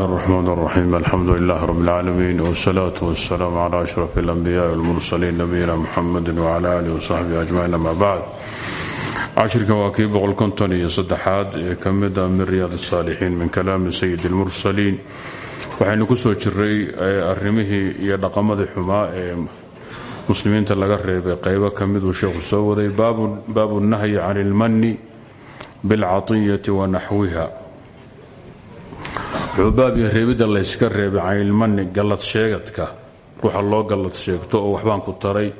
الرحمن الرحيم الحمد لله رب العالمين والصلاة والسلام على أشرف الأنبياء والمرسلين نبينا محمد وعلى آله وصحبه أجمعين أما بعد cashirkan waa kii boqol konton iyo saddexaad ee ka mida min riyaad الsaalixiin min kalaami sayid اlmursaliin waxaynu ku soo jiray arrimihii iyo dhaqamadii xumaa ee muslimiinta laga reebay qaybo ka miduu sheekhu soo waday baabu nahyi can اlmani biاlcaطiyati wa naxwiha wuxuu baab iyo reebidda layska reebay canilmani gallad sheegadka. Ruuxa loo gallad sheegto oo waxbaan ku taray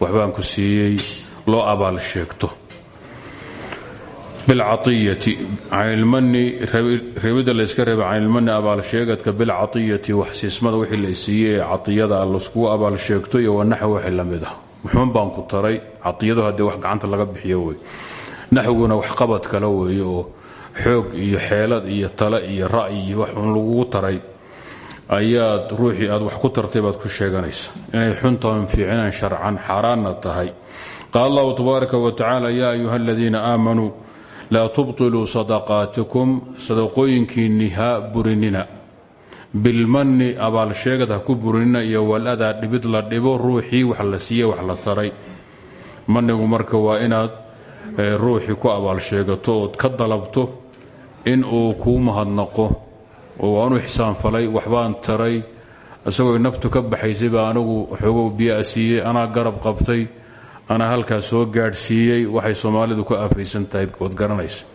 waxbaan ku siiyey loo abaal sheegto. Bilcaiyati canilmani reebidda layska reebay canilmani abaal sheegadka. Bilcatiyati waxsiismada wixii la siiyey ee catiyada layskugu abaal sheegto iyo wanaxwi wixii la ah. Muxuun baan ku taray catiyadu haddii wax gacanta laga bixiyo wey naxwiguna waxqabad kale weeye oo xoog iyo xeelad iyo tale iyo ra'yi iyo wax uun lagugu taray ayaad ruuxii aad wax ku tartay baad ku sheeganaysa. Inay xuntahan fiicinan sharcan xaaraanna tahay. Qaal allahu tabaaraka wa tacaala yaa ayuha aladiina aamanuu laa tubtiluu sadaqaatikum sadaqooyinkiinni ha burinina. Bilmanni abaalsheegad ha ku burinina iyo waladaa dhibid la dhibo ruuxii wax la siiye wax la taray. Manigu marka waa inaad ruuxii ku abaalsheegato ood ka dalabto in uu kuu mahadnaqo oo waanu ixsaanfalay waxbaan taray isagoo naftu ka baxaysay baa anigu xoogow biyaa siiyey anaa garab qabtay anaa halkaa soo gaadhsiiyey waxay soomaalidu ku aafaysan tahay waad garanaysa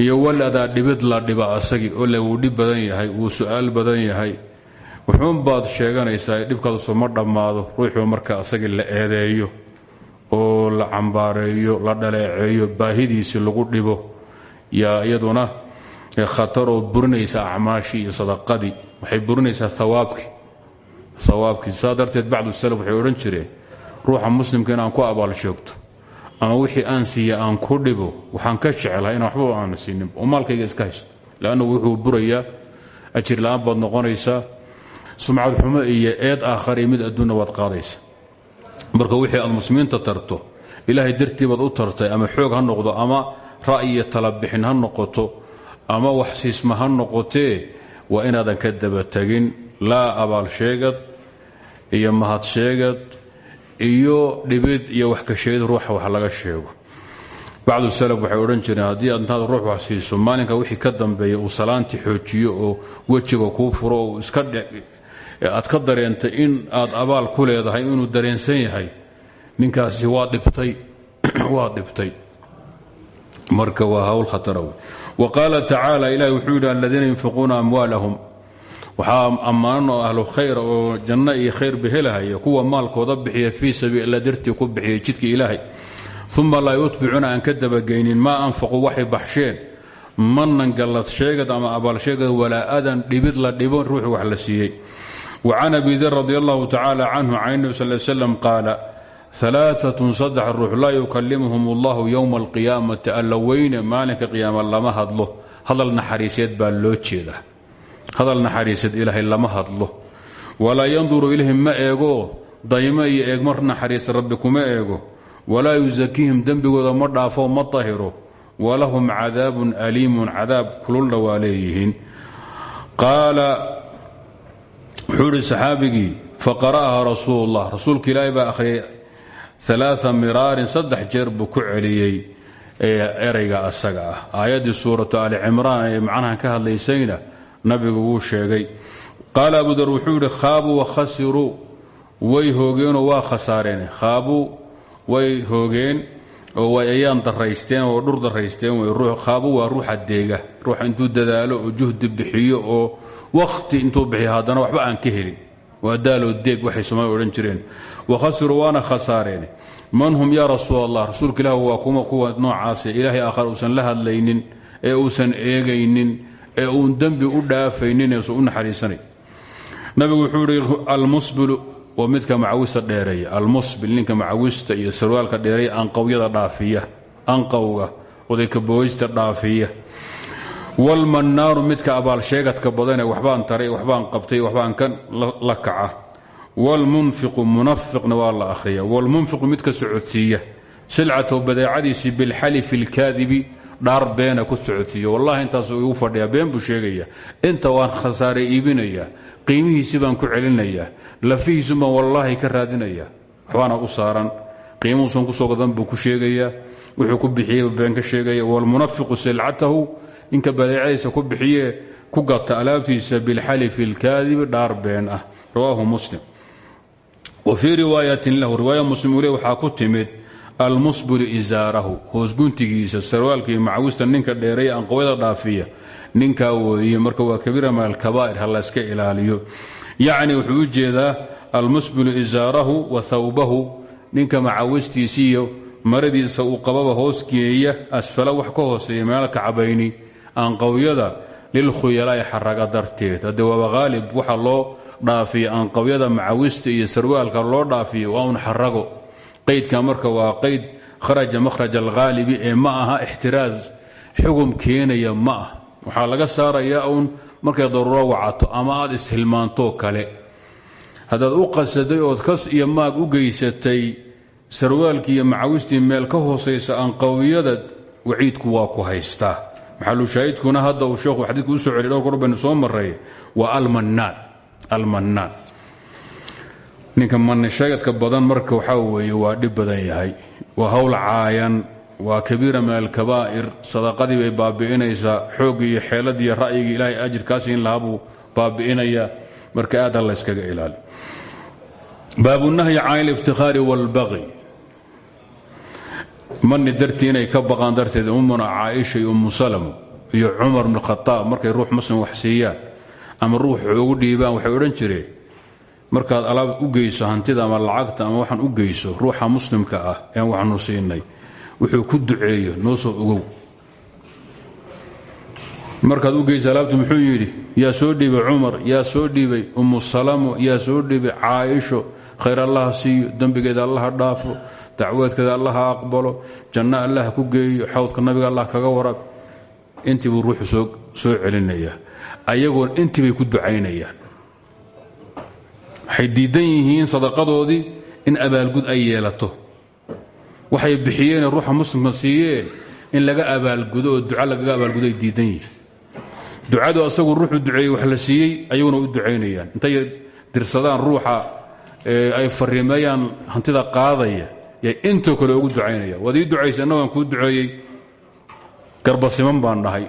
iyo waladaa dhibid la dhiba asagii ole wuu dhib badan yahay wuu su'aal badan yahay. Wuxuunbaad sheeganaysaa dhibkaadusoo ma dhammaado ruuxuu marka asagii la eedeeyo oo la cambaareeyo la dhaleeceeyo baahidiisii lagu dhibo yaa iyaduna khataroo burinaysa acmaashii iyo sadaqadii waxay burinaysaa awaabkii awaabkii saa darteed bacdu salaf waxay odhan jireen ruuxa muslimka inaan ku abaal sheegto ama wixii aan siiya aan ku dhibo waxaan ka jecelahay inaan waxbaba aana siinin oo maalkayga iska haysto. Leannu wuxuu burayaa ajir la'aan baad noqonaysaa sumcad xumo iyo eed aakhariyo mid adduunna waad qaadaysa. Marka wixii aad muslimiinta tarto ilaahay dartii baad u tartay ama xoog ha noqdo ama ra'yiyo talabixin ha noqoto ama wax siisma ha noqotee waa inaadan ka daba tegin laa abaal sheegad iyo mahad sheegad iyo dhibid iyo wax ka sheegid ruuxa wax laga sheego. Bacdu salaf waxay odhan jireen haddii aad intaad ruux wax siiso maalinka wixii ka dambeeya uu salaantii xoojiyo oo wejiga kuu furo oo iska aad ka dareentay in aad abaal ku leedahay inuu dareensan yahay ninkaasi waa dhibtay waa dhibtay marka waa hawl khatara wey wa qaala tacaala ilahi wuxuu yidhi aladiina yunfiquuna amwaalahum. Waxaa ammaan oo ahlu khayr oo janno iyo khayrba helahaya kuwa maalkooda bixiya fii sabiilillah dartii ku bixiya jidka ilaahay. Uma laa yutbicuuna aan ka dabagaynin maa anfaquu waxay baxsheen. Manan gallad sheegad ama abaal sheegad walaa adan dhibid la dhibo ruuxu wax la siiyey. Wa can abi dir radi allahu tacaala canhu can nebi sal alaaatun saddex ruux laa yukalimuhum allahu yowma alqiyaamati alla weyne maalinka qiyaama lama hadlo hadal naxariiseed baa loo jeedaa hadal naxariiseed ilaahay lama hadlo walaa yanduru ilayhim ma eego daymo iyo eegmar naxariista rabbi kuma eego walaa yusakiihim dembigooda ma dhaafo ma tahiro walahum cadaabun aliimun cadaab kululna waa leeyihiin qaala wuxuu ihi saxaabigii faqara'aha rasuul alaa miraarin saddex jeer buu ku celiyey erayga asaga ah aayaddii suuratu ali cimraan ee macnahan ka hadlaysayna nabigu wuu sheegay qaala abu dar wuxuu yidhi khaabuu wakhasiruu way hoogeenoo waa khasaareen khaabuu way hoogeen oo ayaan daraysteen oo dhur daraysteen khaabuu waa ruuxa deega ruuxa intuu dadaalo oo juhdi bixiyo oo wakhti intuu bixiyo haddana waxba aan ka helin waa daaloo deeg waxay soomaalia odhan jireen wakhasiruu waana khasaareen man hum yaa rasuul allah rasuulka waa kuma kuwa noocaase ilaahay aakhar uusan la hadlaynin ee uusan eegaynin ee uun dembi u dhaafaynin eesan u naxariisanay nabigu wuxuu ihi almusbilu waa midka macawista dheereeya almusbil ninka macawista iyo sarwaalka dheereeya anqawyada dhaafiya anqawga odaykabooysta dhaafiya walmannaaru midka abaalsheegadka badanee waxbaan taray waxbaan qabtay waxbaan kan la kaca wlmunfiqu munafiqna waa la ahriya wlmunfiqu midka socodsiiya silcatahu badeecadiisii bilxalifi اlkaadibi dhaar beena ku socodsiiyo wallahi intaasuu igu fadhiyaa been buu sheegaya inta waan khasaare iibinayaa qiimihiisi baan ku celinayaa lafihiisu baan ka raadinayaa waxbaana u saaran qiimuhuusan ku soo gadan buu ku sheegayaa wuxuu ku bixiyeyba been ka sheegaya waalmunafiqu silcatahu ninka badeecadiisa ku bixiye ku gata alaabtiisa bilxalifi اlkaadibi dhaar been ah rawaahu muslim wa fii riwaayatin lahu riwaaya muslim ule waxaa ku timid almusbilu isaarahu hoos guntigiisa sarwaalkii macawista ninka dheereeya anqowyada dhaafiya ninkaa weeye marka waa kabiira min alkabaa'ir ha layska ilaaliyo. Yacni wuxuu u jeedaa almusbilu isaarahu wa thawbahu ninka macawistiisiiyo maradiisa uu qababa hoos geeya asfala wax ka hooseeya meel kacabayni anqawyada lilkhuyalaa'i xaraga dhaafiya anqawyada macawista iyo sarwaalka loo dhaafiya waa un xarago qaydka marka waa qayd kharaja makhraj alghaalibi ee ma aha ixtiraas xugum keenaya ma waxaa laga saarayaa uun markay daruuro wacato ama aad ishilmaantoo kale. Haddaad u qasaday ood kas iyo maag u geysatay sarwaalkii iyo macawistii meel ka hoosaysa anqawiyada waciidku waa ku haystaa. Maxalushaahidkuna hadda uu sheekhu xadiidku u soo celiy dhowr soo maray waa almannaan almannaan ninka mannisheegadka badan marka waxaa weeye waa dhib badan yahay. Waa hawl caayan waa kabiira min alkabaa'ir. Sadaqadii bay baabi'inaysaa xooggii iyo xeeladii iyo ra'yigii ilaahay ajirkaasi in lahaa buu baabi'inayaa marka aad ha layskaga ilaali. Baabunahyi can aliftikhaari wاlbaqi mani dartii inay ka baqaan darteed ummuna caaisha iyo ummu salamo iyo cumar bn khaaab markay ruux muslim wax siiyaan ama ruux ugu dhiibaan waxay odhan jireen markaad alaab u geyso hantida ama lacagta ama waxaan u geyso ruuxa muslimka ah ean waxnu siinay wuxuu ku duceeyo noo soo ogow. Markaad u geyso alaabtu muxuu yidhi yaa soo dhiibay cumar yaa soo dhiibay ummu salamo yaa soo dhiibay caaisho khayr allaha siiyo dembigeeda allaha dhaafo dacwaadkeeda allaha aqbalo janno allah ku geeyo xawdka nabiga allah kaga warab. Intii buu ruuxu soo celinaya ayagoon intii bay ku ducaynayaan. Waxay diidan yihiin sadaqadoodii in abaalgud ay yeelato. Waxay bixiyeen ruuxa muslimka siiyeen in laga abaalgudo oo duca lagaga abaalgudo ay diidan yihiin. Ducadu asagu ruuxu duceeyey wax la siiyey ayaguna u ducaynayaan. Intay dirsadaan ruuxa ay fariimeeyaan hantida qaadaya yay intoo kale ugu ducaynaya waad ii ducaysa innagoan kuu duceeyey garbasiman baan nahay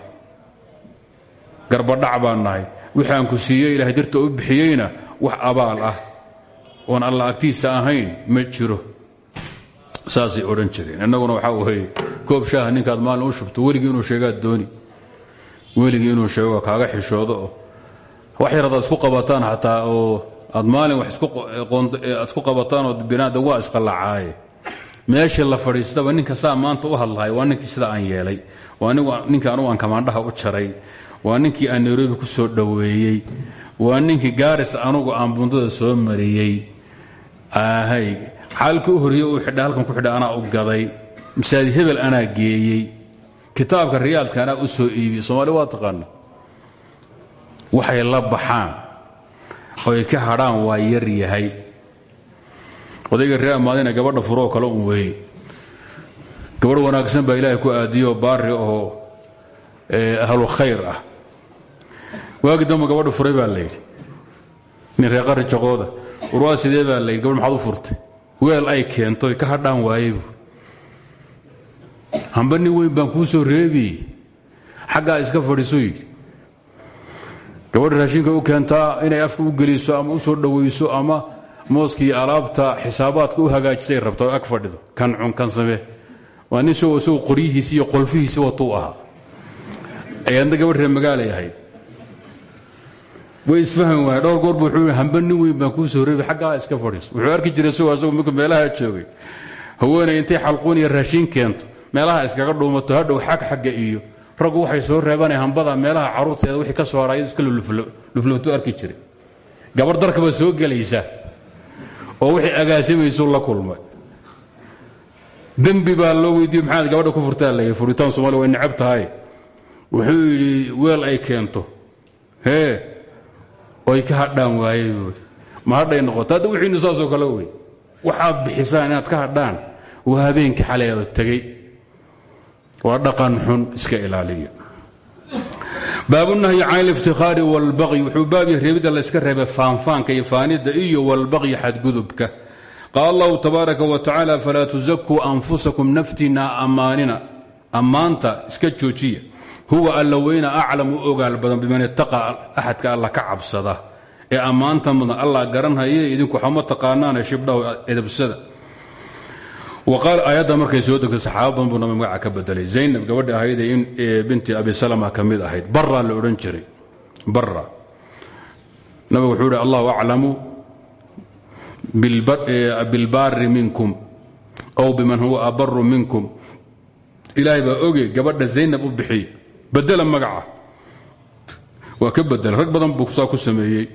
garbadhac baan nahay. Wixaan ku siiyey ilahay dirta u bixiyeyna wax abaal ah. Oon alla agtiisa ahayn ma jiro. Saasay odhan jireen. Innaguna waxaa weye koob shaaha ninkaad maalin u shubto weligii inuu sheegaad dooni. Weligii inuu sheego kaaga xishoodo oo wax yar adaad isku qabataan xataa oo aad maalin aad isku qabataan oo binaada waa isqallacaaye meeshii la fadhiistaba ninka saa u hadlahay waa ninkii sida aan yeelay. Waa ninkii anugu aan kamaandhaha u jaray waa ninkii aan nairobi ku soo dhoweeyey. Waa ninkii gaaris anugu aan bundada soo mariyey. Ahay xaalkii u uu xidha halkan ku xidha anaa u gaday masaajid hebel anaa geeyey. Kitaabka riyaalka anaa u soo iibiyey soomaali waa taqaana waxay la baxaan. Oy ka hadhaan waa yar yahay. Odayga ree amaadina gabadha furoo kale un weeye gabadh wanaagsan baa ilaahay ku aadiyo baari oo ahlu khayr ah waagi damba gabadha furay baa layidhi nin reeqari jaqooda warwaa sidee? baa layidhi gabadh maxaad u furtay? Weel ay keento ka hadhaan waaye bu hamba baan kuu soo reebi. Xaggaa iska fadhiiso yidhi. Gabadha u keentaa inay afka u geliso ama u soo dhowayso ama mooskii alaabta xisaabaadka u hagaajisay rabta oo fadhido. Kan cun kan samee. Waa nin soo isagu iyo qolfihiisi watuu ahaa. Ayaadna gabadh ree magaalay ahayd way isfahmi waaya dhowr goor bu wuxuu hamba nin weyn soo reebi xaggaa iska fadhiiso wuxuu arki jiray isagoo isagu minku meelaha joogay. Haweenay intay xalquun iyo raashiin keento meelaha iskaga dhuumato hadhow xag xagga iyo. Raggu waxay soo reebanay hambada meelaha caruurteeda wixii ka soo haray iska lufluftu arki jiray. Gabar darkaba soo gelaysa oo wixii agaasimaysu la kulmay. Dembi baa loo weydiiyo maxaad gabadha ku furtaa? Layidhi furitaan somalia way necab tahay. Wuxuu yidhi weel ay keento. Hee oy ka hadhaan waayeen ma hadhay noqoto? Hadda wixiinu saasoo kale wey. Waxaad bixisaan inaad ka hadhaan. Waa habeenkii xalay oo tegey. Waa dhaqan xun iska ilaaliyo. Baabunahyi can aliftikhaari walbaqyi. Wuxuu baab yahay reebidda layska reebay faanfaanka iyo faanidda iyo walbaqyi xadgudubka. Qaala allahu tabaaraka wa tacaala falaa tusakuu anfusakum naftiinna ammaanina. Ammaanta iska joojiya huwa alla weyna aclam u ogaal badan biman itaqa axadka alla ka cabsada. Ee ammaanta mudan allah garanhaye idinku waxama taqaanaane shibdhahu edabsada aayadda markay soo degtay saxaaba buu nabi magaca ka bedelay. Zaynab gabadha ahaydee in binti abi salama ka ahayd. Bara la odhan jiray. Bara nabigu wuxuu hi allahu aclamu bilbaari minkum ow biman huwa abaru minkum. Ilaahay baa oge gabadha zaynab u bixiy bedela magaca. Waa ka bedela rag badan buu saa ku sameeyey.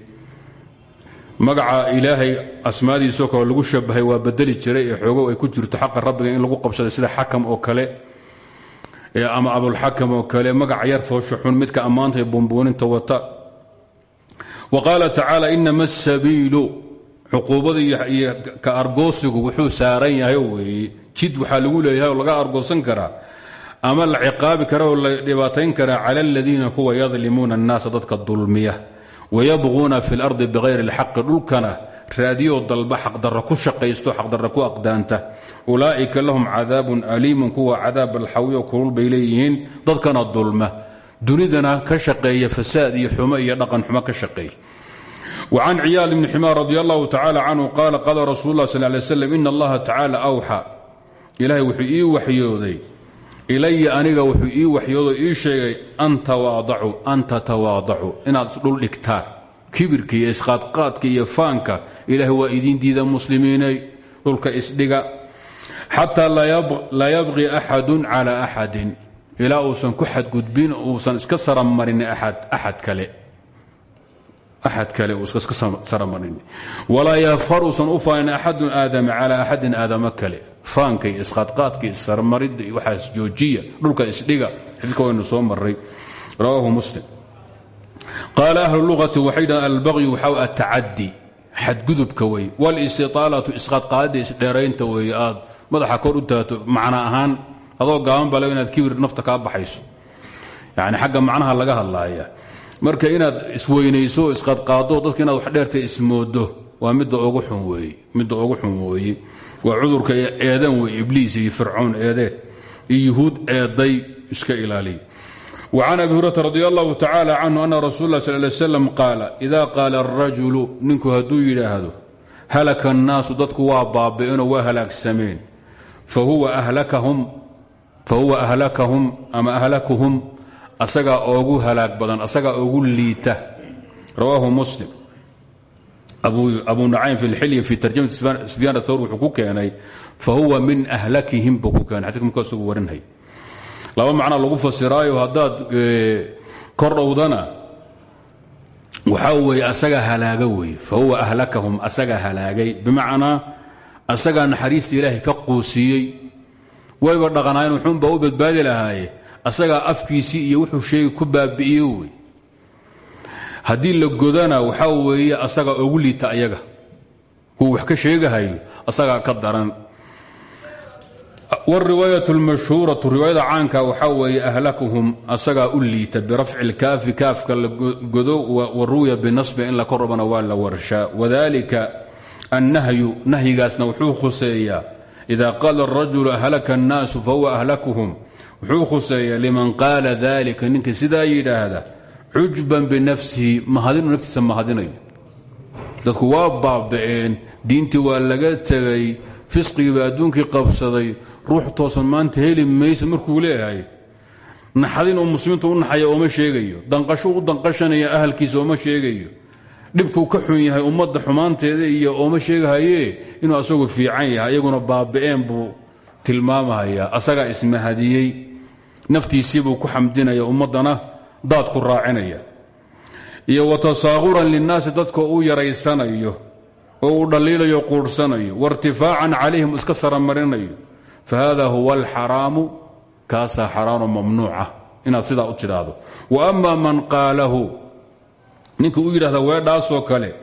Magaca ilaahay asmaadiisoo kale lagu shabahay waa bedeli jiray ee xoogow ay ku jirto xaqa rabbiga in lagu qabsaday sida xakam oo kale ama abulxakam oo kale. Magaca yar foosho xun midka ammaanta ee buunbuuninta wata. Wa qaala tacaala inama asabiilu cuquubada ka argoosigu wuxuu saaran yahay jid waxaa lagu leeyahay laga argoosan karaa ama la ciqaabi kara la dhibaatayn karaa cala aladiina kuwa yadlimuuna annaasa dadka dulmiya wayabquuna fi lardi bikayri اlxaqi dhulkana raadiyoo dalba xaqdarra ku shaqaysto xaqdarra ku aqdaanta. Ulaa'ika lahum cadaabun aliimun kuwa cadaab balxawiyo kulul bay dadkana dulma. Dunidana ka shaqeeya fasaad iyo xumo iyo dhaqan xumo ka shaqeeya. وcan ciyaal bni ximaar radi allahu tacala canhu qaala qaala rasuul lah sal lay slam in allaha tacaala awxa. Ilahay wuxuu ii waxyooday ilaya aniga wuxuu ii waxyoodo ii sheegay an tawaadacu an tatawaadacu inaad isdhul dhigtaan kibirka iyo isqaadqaadka iyo faanka ilaah waa idiin diida muslimiinay dhulka isdhiga xataa laa yabqi axadu cala axadin. Ilaa uusan ku xadgudbin uusan iska saramarin aad kale. Axad kale uusan iska saramarin walaa yafhar uusan u faanin axadun aadama cala axadin aadamo kale faanka iyo isqaadqaadka isarmaridda iyo waxaas joojiya dhulka isdhiga xidka soo maray rawaahu muslim. Qaala ahlu luqati waxay dhahan albaqyu waxaa atacadi xadgudubka wey walistiaalatu isqaadqaadida isdheeraynta wey aad madaxa kor u taato macno ahaan adoo gaaban bale inaad kibir nafta kaa baxayso. Yani xagga macnaha laga hadlaaya. Marka inaad isweynayso isqadqaado dadka wax dheerta ismoodo waa midda ugu xun weeye midda ugu xun weeye waa cudurka eedan wey ibliis iyo fircoon eedeen iyo yuhuud eeday iska ilaaliya وcan abi hurata radi allahu tacala canhu ana rasul lah sal slam qaala ida qaala arajulu ninku hadduu yidhaahdo halaka الnaasu dadku waa baaba'eenoo waa halaagsameen fahuwa ahlakahum ama ahlakuhum asagaa oogu halaag badan asagaa oogu liita rawaahu muslim abu nucaym fi lxilya fi tarjamati sufyaan athawr wuxuu ku keenay fahuwa min ahlakihim buu ku keenay. Xadika markaa isagu warinhay laba macnaa lagu fasiraayo haddaad kor dhowdana. Waxaa weeye asagaa halaaga weeye. Fahuwa ahlakahum asagaa halaagay. Bimacnaa asagaa naxariista ilaahay ka quusiyey. Wayba dhaqanaayeen wuxuunbaa u badbaadi lahaaye asagaa afkiisii iyo wuxuu sheegay ku haddii la godana waxaa weeye asagaa ogu liita ayaga. Kuwa wax ka sheegahayo asagaa ka daran. Wariwaayat lmashhuuratu riwaayada caanka waxaa weeye ahlakuhum asagaa u liita birafci lkaafi kaafka la godo wa ruwya binasbiga in la ka robana waa la warshaa. Wadalika annahyu nahyigaasna wuxuu khuseeyaa ida qaala arajulu ahlaka اnnaasu fahuwa ahlakuhum wuxuu khuseeyaa liman qaala dalika ninka sidaa yidhaahda cujban binafsihi mahadinu naftiisa mahadinayo dadku waa baaba'een diintii waa laga tegay fisqigiiba adduunkii qabsaday ruux toosan maanta heli maysa markuu leeyahay. Naxadin uu muslimiintu u naxaya ooma sheegayo. Danqasho u danqashanaya ahalkiisa ooma sheegayo. Dhibkuu ka xun yahay ummadda xumaanteeda iyo ooma sheegahaye inuu asagu fiican yahay iyaguna baaba'een buu tilmaamahaya asagaa ismahadiyey. Naftiisiibuu ku xamdinaya ummaddana daadku raacinaya iyo wa tasaaquran linnaasi dadka uu yaraysanayo oo uu dhaliilayo quudhsanayo wairtifaacan calayhim iska saramarinayo fahada huwa alxaraamu kaasaa xaraano mamnuuca inaad sidaa u tidhaahdo. Wa ama man qaalahu ninka u yidhahda weedhaasoo kale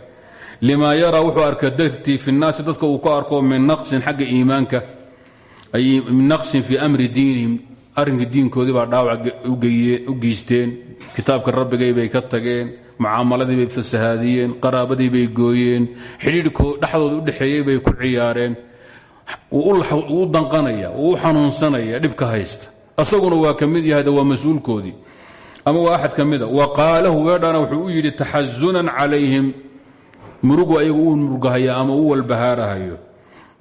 limaa yaraa wuxuu arka dartii fi nnaasi dadka uu ka arko min naqsin xagga iimaanka ay min naqsin fii amri diinihim arrinkii diinkoodii baa dhaawac u geysteen kitaabka rabbigay bay ka tageen mucaamaladii bay fasahaadiyeen qaraabadii bay gooyeen xidhiidhko dhexdooda u dhexeeyey bay ku ciyaareen. Wuu danqanaya wuu u xanuunsanaya dhibka haysta. Asaguna waa ka mid yahay waa mas'uulkoodii. Ama waa axad ka mida wa qaalahu weedhana wuxuu u yidhi taxasunan calayhim murugu ayagu uu ama u walbahaarahayo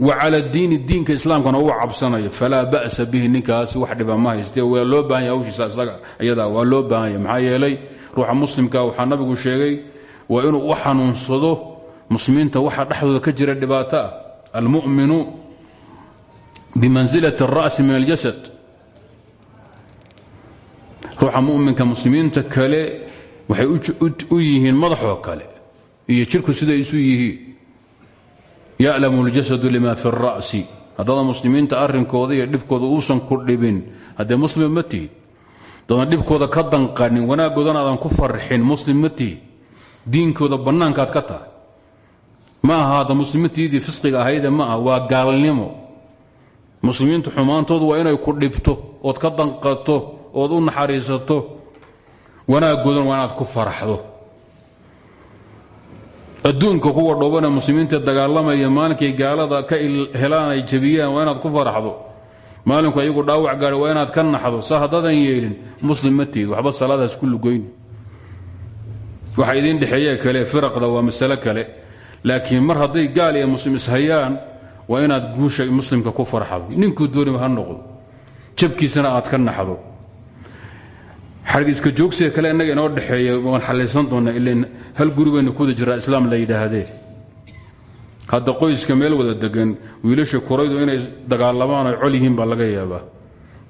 wa cala diini diinka islaamkana uu cabsanayo. Falaa ba'sa bihi ninkaasi wax dhiba ma hayste. Waa loo baahan yahay hawshiisa isaga iyada waa loo baahan yahay. Maxaa yeelay ruuxa muslimka waxaa nabigu sheegay waa inuu u xanuunsado muslimiinta waxa dhexdooda ka jira dhibaato ah almuminu bimansilati اra'si min aljasad. Ruuxa muminka muslimiinta kale waxay u yihiin madaxoo kale. Iyo jirku siday isu yihiin yaclamu اljasadu lima fi اra'si haddada muslimiinta arrinkooda iyo dhibkooda uusan ku dhibin. Haddee muslim ma tihid? Dadan dhibkooda ka danqanin wanaaggoodana aadan ku farxin muslim diinkooda bannaankaad ka tahay? Ma aha hadda muslimiintiidii fisqiga ahayde ma aha waa gaalnimo. Xumaantoodu waa inay ku dhibto ood ka danqato ood u naxariisato. Wanaaggoodana waa inaad ku faraxdo adduunka kuwa dhobane muslimiinta dagaalamaya maalinkay gaalada ka helaan ay jabiyaan waa inaad ku faraxdo. Maalinku ayagu dhaawac gaadha waa inaad ka naxdo. Saa haddaadan yeelin muslim ma waxba salaadaas ku lugoyn. Waxa idiin dhexeeye kale firaqda waa masale kale. Laakiin mar hadday gaal iyo muslim ishayaan waa inaad guusha muslimka ku farxado ninkuu dooniba ha noqdo. Jabkiisana aad ka naxdo xargiska joogsiga kale innaga inoo dhexeeya waan xallaysan doonnaa ilan hal guri baynu kuwada jiraa islaam la yidhaahdee hadda qoyska meel wada degan wiilasha kuraydu inay dagaalamaan ay col yihiin baa laga yaabaa.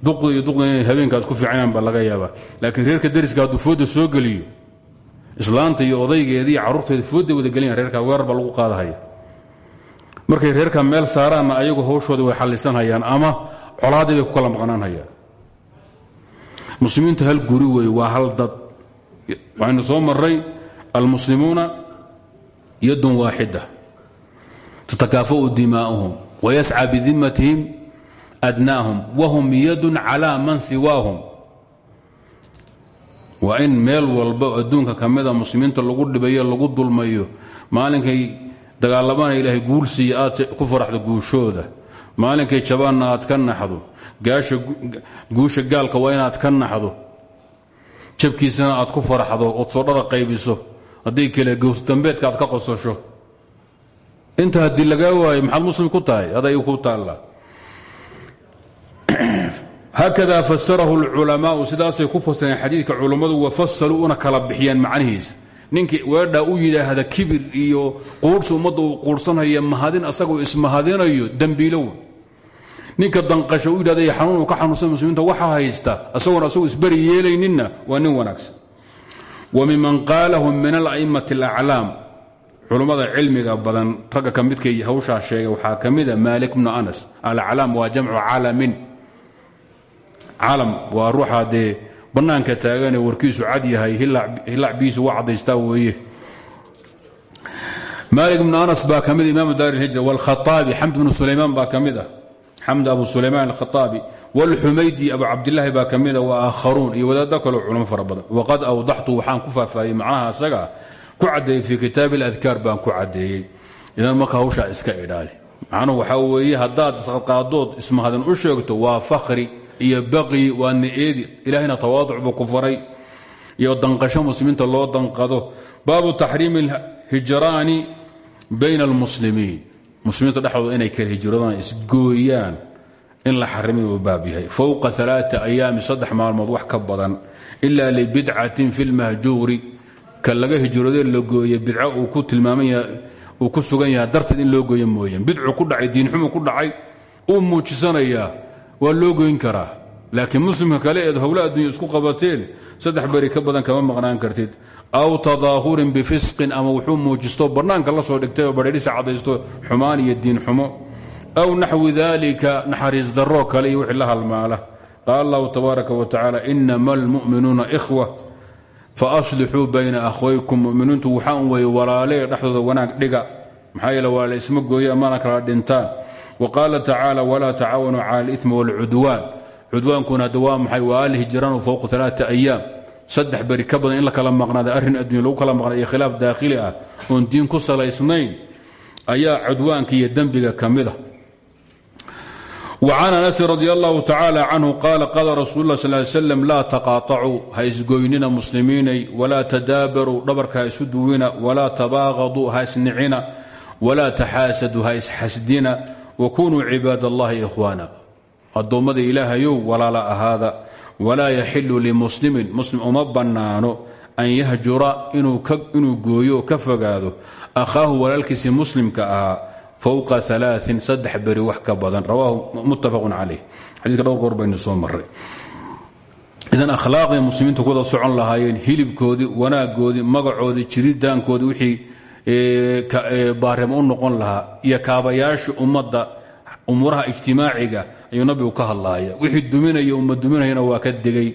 Duqda iyo duqda inay habeenkaas ku fiicnaan baa laga yaabaa. Laakiin reerka dariska hadduu fooda soo geliyo islaanta iyo odaygeedii carruurteeda fooday wada gelinayan reerka weerar baa lagu qaadahaya. Markay reerka meel saaraanna ayagu hawshooda way xallisanhayaan ama colaaddii bay ku kala maqnaanhayaan muslimiintu hal guri wey waa hal dad. Waxaynu soo maray almuslimuuna yadun waaxida. Tatakaafa'u dimaa'uhum wayascى bidimatihim adnaahum wahum yadun calى man siwaahum. Waa in meel walba adduunka ka mida muslimiinta lagu dhibayo lagu dulmayo maalinkay dagaalamana ilaahay guulsiiya aad ku faraxdo guushooda maalinkay jabaanna aad ka naxdo guusha gaalka waa inaad ka naxdo jabkiisana aad ku faraxdo ood soodhada qaybiso haddii kale gowsdambeedka aad ka qososho. Inta haddii lagaa waayo maxaad muslim ku tahay? Aday ku taalla haakada fasarahu اlculamaau sidaasay ku fasireen xadiidka culummadu wafasaluu una kala bixiyeen macnihiisa ninkii weedhaa u yidhaahda kibir iyo quurhsi ummadda uu quursanhaya mahadin asagoo ismahadinayo dembiilow ninka danqasha u yidhahda xanuun ka xanuunsan muslimiinta waxa haysta asagoon asagoo isberi yeelayninna waa nin wanaagsan. Wa miman qaalahu min ala'immati alaclaam culummada cilmiga badan ragga ka midkay hawshaa sheegay waxaa ka mida maalik bnu anas. Alaclaam waa jamcu calamin calam waa ruuxaa dee bannaanka taaganee warkiisu cad yahay hilac biisu waa cadaystaa weeye maalik bnu anas baa ka mid imaamu daar ilhijra wاlkhaaabi xamd bnu sulaymaan baa ka mid ah xamd abu sulaymaan alkhaaabi wاlxumaydi abu cabdilaahi baa ka mida wa aakharuun iyo wadaaddo kaloo culamo fara badan waqad awdaxtu waxaan ku faahfaahiyey macnaha asaga ku caddeeyey fii kitaabi اladkaar baan ku caddeeyey idan marka hawshaa iska idhaali macnuhu waxaa weeye haddaad isqadqaadood ismahadin u sheegto waa fakhri iyo baqyi waa ni'eedi ilaahayna tawaaduc buu ku faray iyo danqasho muslimiinta loo danqado. Baabu taxriimi hijraani bayna almuslimiin. Muslimiinta dhexdooda inay kala hijradaan isgooyaan in la xarimay uu baab yahay. Fowqa aaaa ayaami saddex maalmood wax ka badan. Ilaa libidcatin fi lmahjuuri ka laga hijroodee la gooye bidco uu ku tilmaamaya uu ku sugan yahay. Darteed in loo gooye mooyeen. Bidcu ku dhacay diinxumu ku dhacay uu muujisanayaa waa loo goyn karaa. Laakiin muslimka kale eed howla addunya isku qabateen saddex beri ka badan kama maqnaan kartid. Aw tadaahurin bifisqin ama wuxuu muujisto bannaanka la soo dhigtay oo badheedhisa cadaysto xumaan iyo diin xumo. Aw naxwi dalika naxariis daroo kale iyo wixii la halmaala. Qaala allahu tabaaraka wa tacaala inama almu'minuuna ikhwa faaslixuu bayna akhwaykum muminiintu waxaan weeye walaalee dhexdooda wanaag dhiga. Maxaa yeele waa isma gooye amaana kala dhintaan wa qaala tacaala walaa tacaawanuu cala alimi waalcudwaan cudwaankuna hadda waa maxay waa alhijraanu fowqa alaaa ayaam saddex beri ka badan in la kala maqnaada arrin addunya lagu kala maqnaada iyo khilaaf daakhili ah oon diin ku salaysnayn ayaa cudwaanka iyo dembiga ka mid a وcan aنس رضي الله تaعالى عنه قال قال رsuل الله صل ل سلم laa تقاطcuu ha isgoynina muslimiinay وlaa تdaabaruu dhabarka ha isu duwina وlaa تbاغضuu ha isnicina وlaa تxاasaduu ha isxasdina wakunuu cibaad allahi ikhwaana. Addoommada ilaahayow walaala ahaada walaa yaxilu limuslimin muslim uma bannaano an yahjura inuu gooyo oo ka fogaado akhaahu walaalkiisii muslimka ahaa fowqa alaain saddex beri wax ka badan. Rawaahu muttafaqun calayh. Xadiiska dhowr goor baynu soo marray. Idan akhlaaqday muslimiintu kuwada socon lahaayeen hilibkoodii wanaagoodii magacoodii jiridaankoodii wixii baarimo u noqon lahaa iyo kaabayaashii ummadda umuuraha ijtimaaciga ayuu nabigu ka hadlaaya. Wixii duminaya umma duminayana waa ka degay.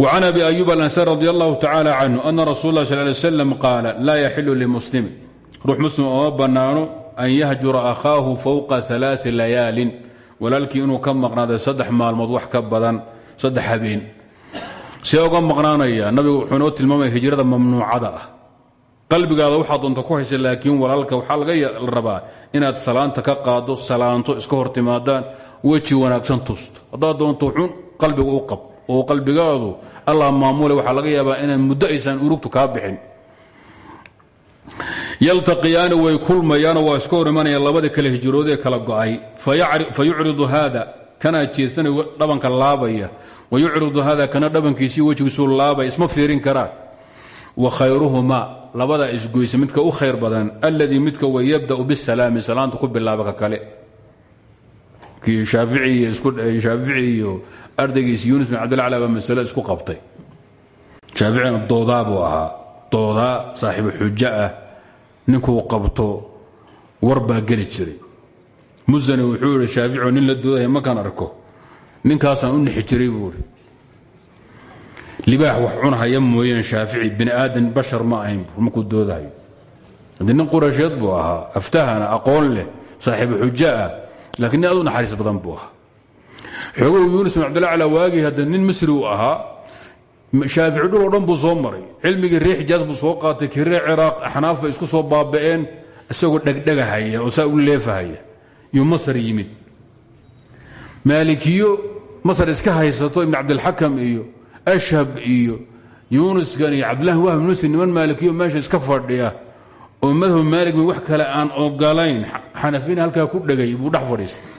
وcan abi ayub alansari radi allahu tacala canhu ana rasul lah sal ly slam qaala laa yaxilu limuslimin ruux muslim ooma bannaano an yahjura akhaahu fowqa alaai layaalin walaalkii inuu ka maqnaaday saddex maalmood wax ka badan saddex habeen. See uga maqnaanaya nabigu wuxuu inoo tilmaamaya hijrada qalbigaada waxaa doonta ku haysa laakiin walaalka waxaa laga rabaa inaad salaanta ka qaado salaanto iska hor timaadaan weji wanaagsan tusto haddaad doonto xun qalbiga u qab oo qalbigaadu allah maamule waxaa laga yaabaa inaan muddo aysan urugtu kaa bixin. Yaltaqiyaani way kulmayaanoo waa iska hor imanayaan labadii kale hijroodee kala go'ay. Fa yucridu haada kanaa dhabanka laabaya. Wa yucridu kana dhabankiisii wejigiisuu laabaya isma fiirin karaan wa khayruhumaa labadaa isgoysa midka u khayr badan alladii midka way yabda'u bisalaami salaanta ku bilaaba ka kale. Kii shaafici iyo ardaygiisi yunis bin cabdilacla baa masale isku qabtay. Shaaficina doodaa buu ahaa. Doodaa saaxiibu xujo ah. Qabto war baa jiray. Musani wuxuu shaaficio nin la doodaya markaan arko. Ninkaasaan u nixi jiray buu ihi libaax wax cunahaya mooyeen shaafici bini aadan bashar ma ahayn markuu doodahayo haddii nin buu ahaa aftahana aqoon leh saaxiibu xujo ah laakiin nin naxariis badan buu ahaa. Xoogow yuunus bin cabdilacla waagii hadda nin misri uu ahaa shaafici dhul oo dhan buu soo maray. Cilmigii ree xijaas soo qaatay kii ree ciraaq axnaaf isku soo baaba'een isagoo dhegdhegahaya oo saa u leefahaya. Yuu masar yimid. Maalikiyo masar iska haysato ibn cabdilxakam iyo ashhab iyo yuunuskan iyo cabdillahi wahb nusi niman maalikiyo meesha iska fadhiya oo madhab wax kale aan ogolayn xanafina halkaa ku dhegay buu dhex fadhiistay.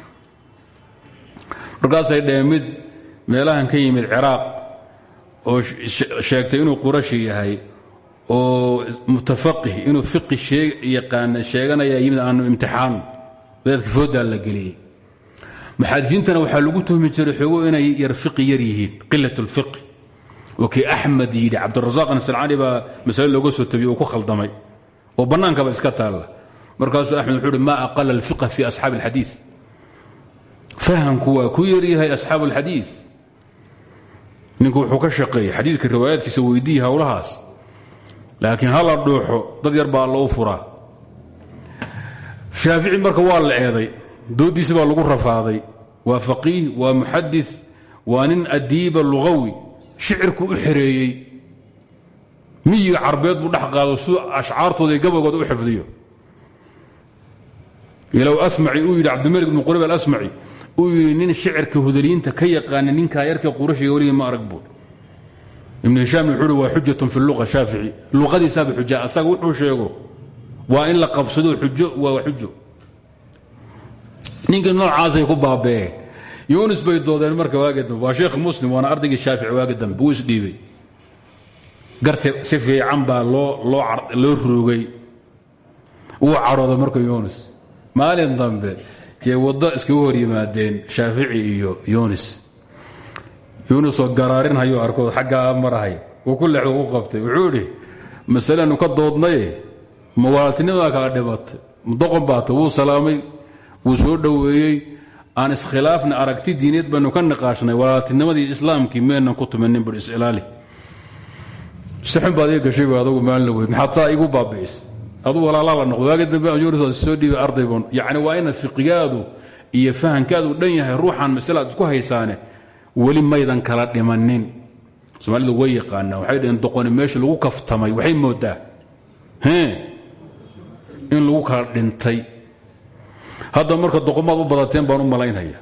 Markaasay dheheen mid meelahan ka yimid ciraaq oo sheegtay inuu qurashi yahay oo mutafaqih inuu fiqi yaqaana sheeganaya yimid aanu imtixaan wadaadka fooddaa la geliyey. Muxaadisiintana waxaa lagu tuhmi jiray xoogo inay yar fiqi yar yihiin qilat lfiqi kii axmed yidhi cabdirasaaq nasrcani baa masale looga soo tabiyey oo ku khaldamay. Oo bannaankaba iska taalla markaasuu axmed wuxuu uhi ma aqala alfiqh fi asxaabi alxadiid fahamku waa ku yaryahay asxaabu alxadiid ninku wuxuu ka shaqeeyey xadiidka riwaayaadkiisa weydiiya howlahaas laakiin hala dhuuxo dad yar baa loo furaa. Shaafici marka waa la eeday dooddiisi baa lagu rafaaday. Waa faqiih waa muxadid waa nin adiiba lugawi shicirku u xereeyey miyiga carbeed buu dhex qaado suu ashcaartooda iyo gabalgooda u xifdiyo. Ilow asmaci uu yidhi cabdimalik ibnu qurayb alasmaci uu yidhi nin shicirka hudaliyiinta ka yaqaana ninkaa yarka qurashiga weligii ma arag buur ibnu hishaam wuxuu uhi waa xujatun fi luqa shaafici. Luqadiisaaba xuja asaga wuxuu sheego waa in la qabsado xujo waa xujo. Ninkii noocaasay ku baaba'een yunis bay doodeen marka waagi dambe waa sheekh muslim waana ardaygii shaafici waagi dambe wuu isdhiibay garti si fiican baa loo roogay. Wuu cadhooday marka yunis. Maalin dambe kee waddo iskaga hor yimaadeen shaafici iyo yunis. Yunisoo garaarinhayo arkood xaggaa marahay uu ku leexdo u qabtay. Wuxuu idhi masalenu ka doodnaye mawaaltinimadaa kala dhibatay doqon baata wuu salaamay wuu soo dhoweeyey aan iskhilaafna aragti diineed baynu ka niqaashnay. Walaaltinimadii islaamkii meenan ku tumanin bur isilaali sixun baad ii gashay ba adugu maalina weyd maxaad taa igu baabi'is. Aduu walaalaa la noqdo waagi dambe yunis soo dhiibay ardayban yacni waa ina fiqigaadu iyo fahankaadu dhan yahay ruuxan masle aad isku haysaane weli maydan kala dhimanin soomaalidu way yaqaanaa waxay dhaheen doqoni meesha lagu kaftamay. Waxay moodaa. In lagu kala dhintay hadda marka doqomaad u badateen baan u malaynaya.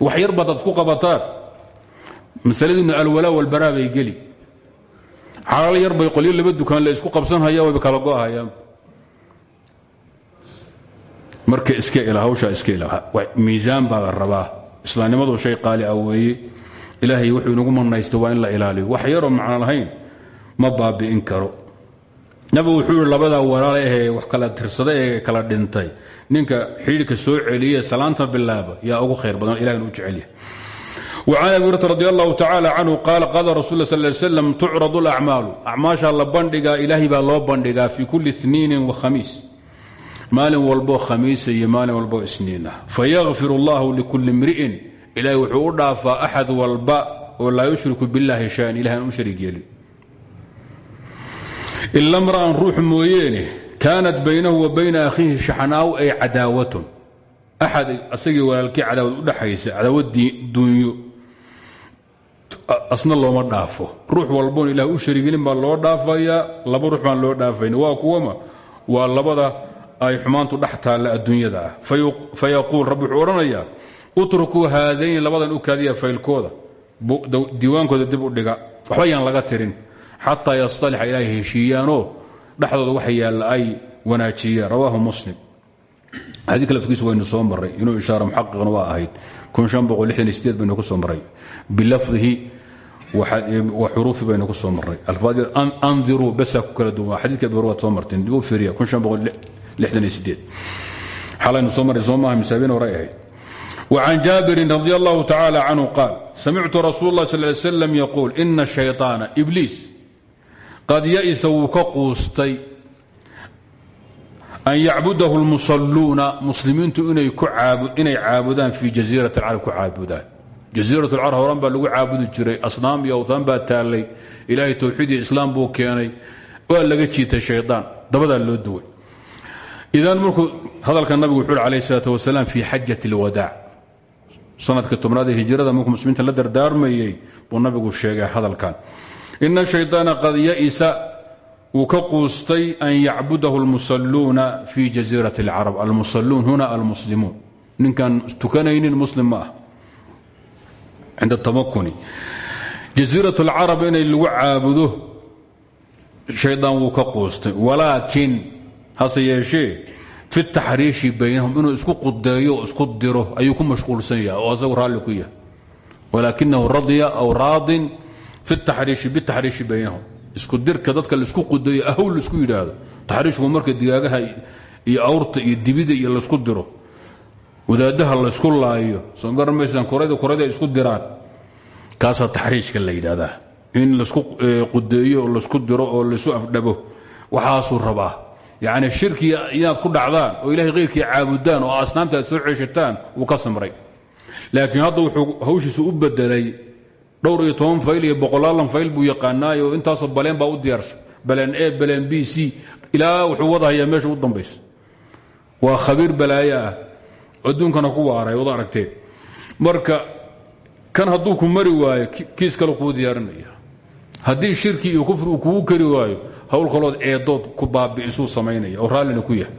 Wax yar baad ad ku qabataan. Masaladiinu alwalaa walbaraa bay geli. Xalaal yar bay qolyo laba dukaan la isku qabsanhaya wayba kala go'ahayaan. Marka iska ila hawshaa iska ila. Miisaan baa la rabaa. Shay qaali ah weeye. Wuxuu inagu manaysta waa in la ilaaliyo. Wax yaroo macno lahayn ma baabi'in karo. Nabigu wuxuu yihi labadaa walaal ahee wax kala tirsada ee kala dhintay ninka xidhiirka soo celiye salaanta bilaaba yaa ugu khayr badan ilahin u jecelyahay وcan abi hurata radi allahu tacala canhu qaala qaala rasul l sl slam tucradu alacmaalu acmaasha la bandhigaa ilaahay baa loo bandhigaa fi kulli iniinin wakhamiis maalin walboo khamiisa iyo maalin walboo isniin ah fayakfir allahu likulli mri'in ilahay wuxuu u dhaafaa axad walba oo laa yushriku biاllahi shaan ilahi aan u sharig yeelin ila mra'an ruux kaanat baynahu wa bayna akhiihi shaxnaaw ay cadaawatun axad asagii walaalkii cadaawad u dhaxaysa cadaawad duunyo asna looma dhaafo ruux walboon ilaah u sharigelin baa loo dhaafayaa laba ruux baan loo dhaafayn waa kuwama waa labada ay xumaantu dhex taalla adduunyada ah fayaquul rabbi wuxuu odhanayaa utrukuu haadayni labadan u kaadiya faylkooda diiwaankooda dib dhexdooda waxa yaalla ay wanaajiyaan rawaahu muslim xadiidka laftigiisu waynu soo marray inuu ishaaro muxaqiqna waa ahayd baynu ku soo marray bilafdihi wa xuruufi baynu ku soo marray alfaadi andiruu basaa ku kala duwan xadiidka abi waad soo marteen dib u fiiriya xalaynu soo marray soo maaha misaabiin horay ahayd وعن جابر رضي الله تعالى عنه قال سمعت رسول الله صلى الله عليه وسلم يقول إن الشيطان إبليس qad ya'isa wuu ka quustay an yacbudahu lmusalluuna muslimiintu inay caabudaan fii jasiirat alcarab ku caabudaan. Jasiirat alcarab horan baa lagu caabudi jiray asnaam iyo awtaan baa taallay ilaahay towxiid islaam buu keenay waa laga jiitay shaydaan dabadaa loo duway. Idan markuu hadalka nabigu wuxuu hi alayh salaat wasalaam fii xajat alwadaac sanadka tobnaad hijrada markuu muslimiinta la dardaarmayey buu nabigu sheegay hadalkan ina الشhayطاana qad ya'isa wuu ka quustay an yacbudahu اlmusaluuna fi jaziiraة اlcarab almusaluun huna almuslimuun ninkaan tukanaynin muslim ma ah cinda tamakuni jaziiraة اlcarab inay lagu caabudo shaydaan wuu ka quustay walaakin hase yeeshee fi taxriishi baynahum inuu isku qudeeyo o isku diro ayuu ku mashquulsan yahay oo asagu raalli ku yahay walaakinahu radya aw raadin taxriishi bitaxriishi baynahum. Isku dirka dadka la isku qudeeyo ahow la isku yidhaahdo. Taxriishku marka digaagaha iyo awrta iyo dibida iyo la isku diro. Wadaadaha laysku laayo. Soo garan korada korada isku diraan. Kaasaa taxriishka la yidhahdaa in la isku qudeeyo oo la isku diro oo laisu afdhabo waxaasuu rabaa. Yacni shirki inaad ku dhacdaan oo ilahay khayrkii caabudaan oo asnaamta aad soo ceeshataan wuu laakiin hadda wuxuu u bedelay dhowr iyo toban fayl iyo boqolaalan fayl buu yaqaanaayo intaasoo baleen baa u diyaarsha baleen e baleen b c. Ilaa wuxuu wadahayaa meesha u dambaysa. Waa khabiir balaayo ah. Ku waaray wada aragteen. Marka kan hadduu ku mari waayo kiis kale kuu diyaarinaya. Haddii shirki iyo kufri uu kugu kari waayo hawl kalood eedood ku baabi'isuu samaynaya oo raallina ku yahay.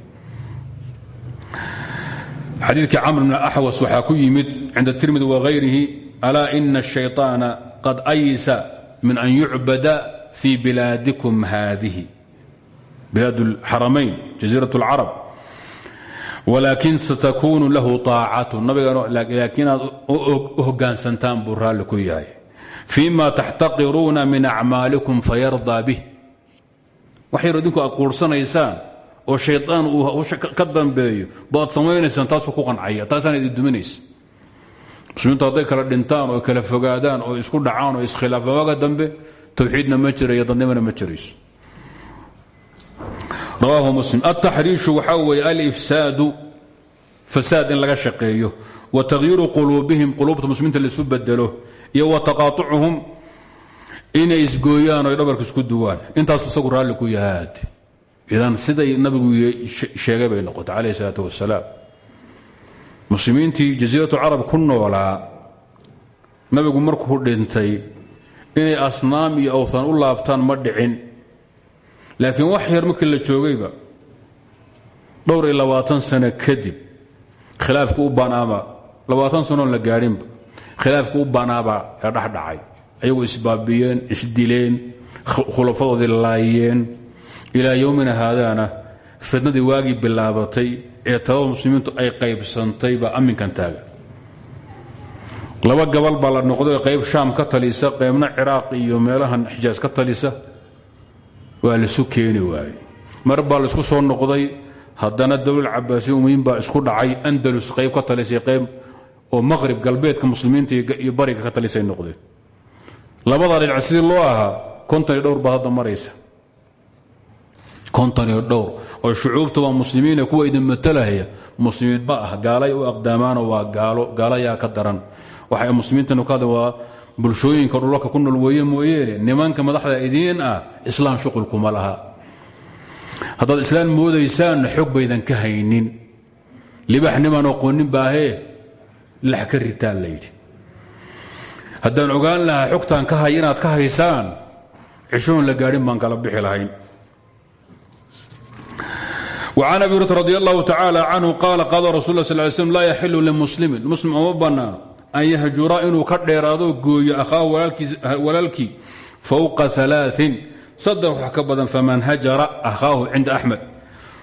Xadiidkii camr bn axwas waxaa ku yimid cinda tirmidi alaa ina الشhayطaana qad aysa min an yucbada fii bilaadikum haadihi bilaad اlxaramayn jaziiraة اlcarab walaakin satakunu lahu طaacatu nabigaalaakiin aad u hogaansantaan buu raalli ku yahay fima taxtaqiruuna min acmaalikum fayardaa bih wax yar idinku aad quursanaysaan oo shayطaan uu hawsha ka dambeeyo baad samaynaysaan taasuu ku qancaya taasaan idin duminaysa muslimiintu hadday kala dhintaan oo kala fogaadaan oo isku dhacaan oo iskhilaafaan waaga dambe towxiidna ma jirayo dadnimana ma jirayso rawaahu muslim. Altaxriishu waxaa weeye alifsaadu fasaad in laga shaqeeyo wa takhyiiru quluubihim quluubta muslimiinta laisu bedelo iyo wa taqaatucuhum inay isgooyaan oy dhabarka isku duwaan. Intaasu isagu raalli ku yahaad. Idan siday nabigu sheegay bay noqotay calayh isalaat wasalaam muslimiintii jasiiratu carab ku noolaa nabigu markuu dhintay inay asnaam iyo awthan u laabtaan ma dhicin. Laakiin wax yar markii la joogayba dhowr iyo labaatan sano kadib khilaafki u banaaba. Labaatan sanoon la gaadhinba khilaafki u banaaba ee dhexdhacay ayagoo isbaabiyeen isdileen khulafadoodii laayeen. Ilaa yowmina haadaana fidnadii waagii bilaabatay ee talada muslimiintu ay qaybsantay baa amminkan taaga. Laba gabal baa la noqday qayb shaam ka talisa qaybna ciraaq iyo meelahan xijaas ka talisa. Waa laisu keeni waaye mar baa la isku soo noqday haddana dowlad cabaasiya umayin baa isku dhacay andalus qayb ka talisay qayb oo maqrib galbeedka muslimiinta iyo bariga ka talisay noqdeen. Labadaa dhinac sidii loo ahaa konton iyo dhowr baad hadda maraysa konton iyo dhowr. Oo shucuubta waa muslimiina kuwa idin matalahaya. Muslimiin ma ah gaalay u aqdaamaano waa gaalo gaalayaa ka daran. Waxay muslimiintanu ka hadla waa bulshooyinka dhulalka ku nool weeye mooyeene nimanka madaxda idiin ah islaam shuqulkuma laha. Haddaad islaan moodaysaanna xog ka haynin. Libax nimaan aqoonin baahee lax ka ritaan layidhi haddaan ogaan lahaa ka hay ka haysaan cishoon la gaadhin baan kala bixi lahayn وcan abi hurata radi allahu tacala canhu qaala qaada rasul sl ly slm laa yaxilu limuslimin. Muslim uma bannaano an yahjura inuu ka dheeraado gooyo akhaahu walaalkii fowqa alaain saddex wax ka badan faman hajara akhaahu cinda axmed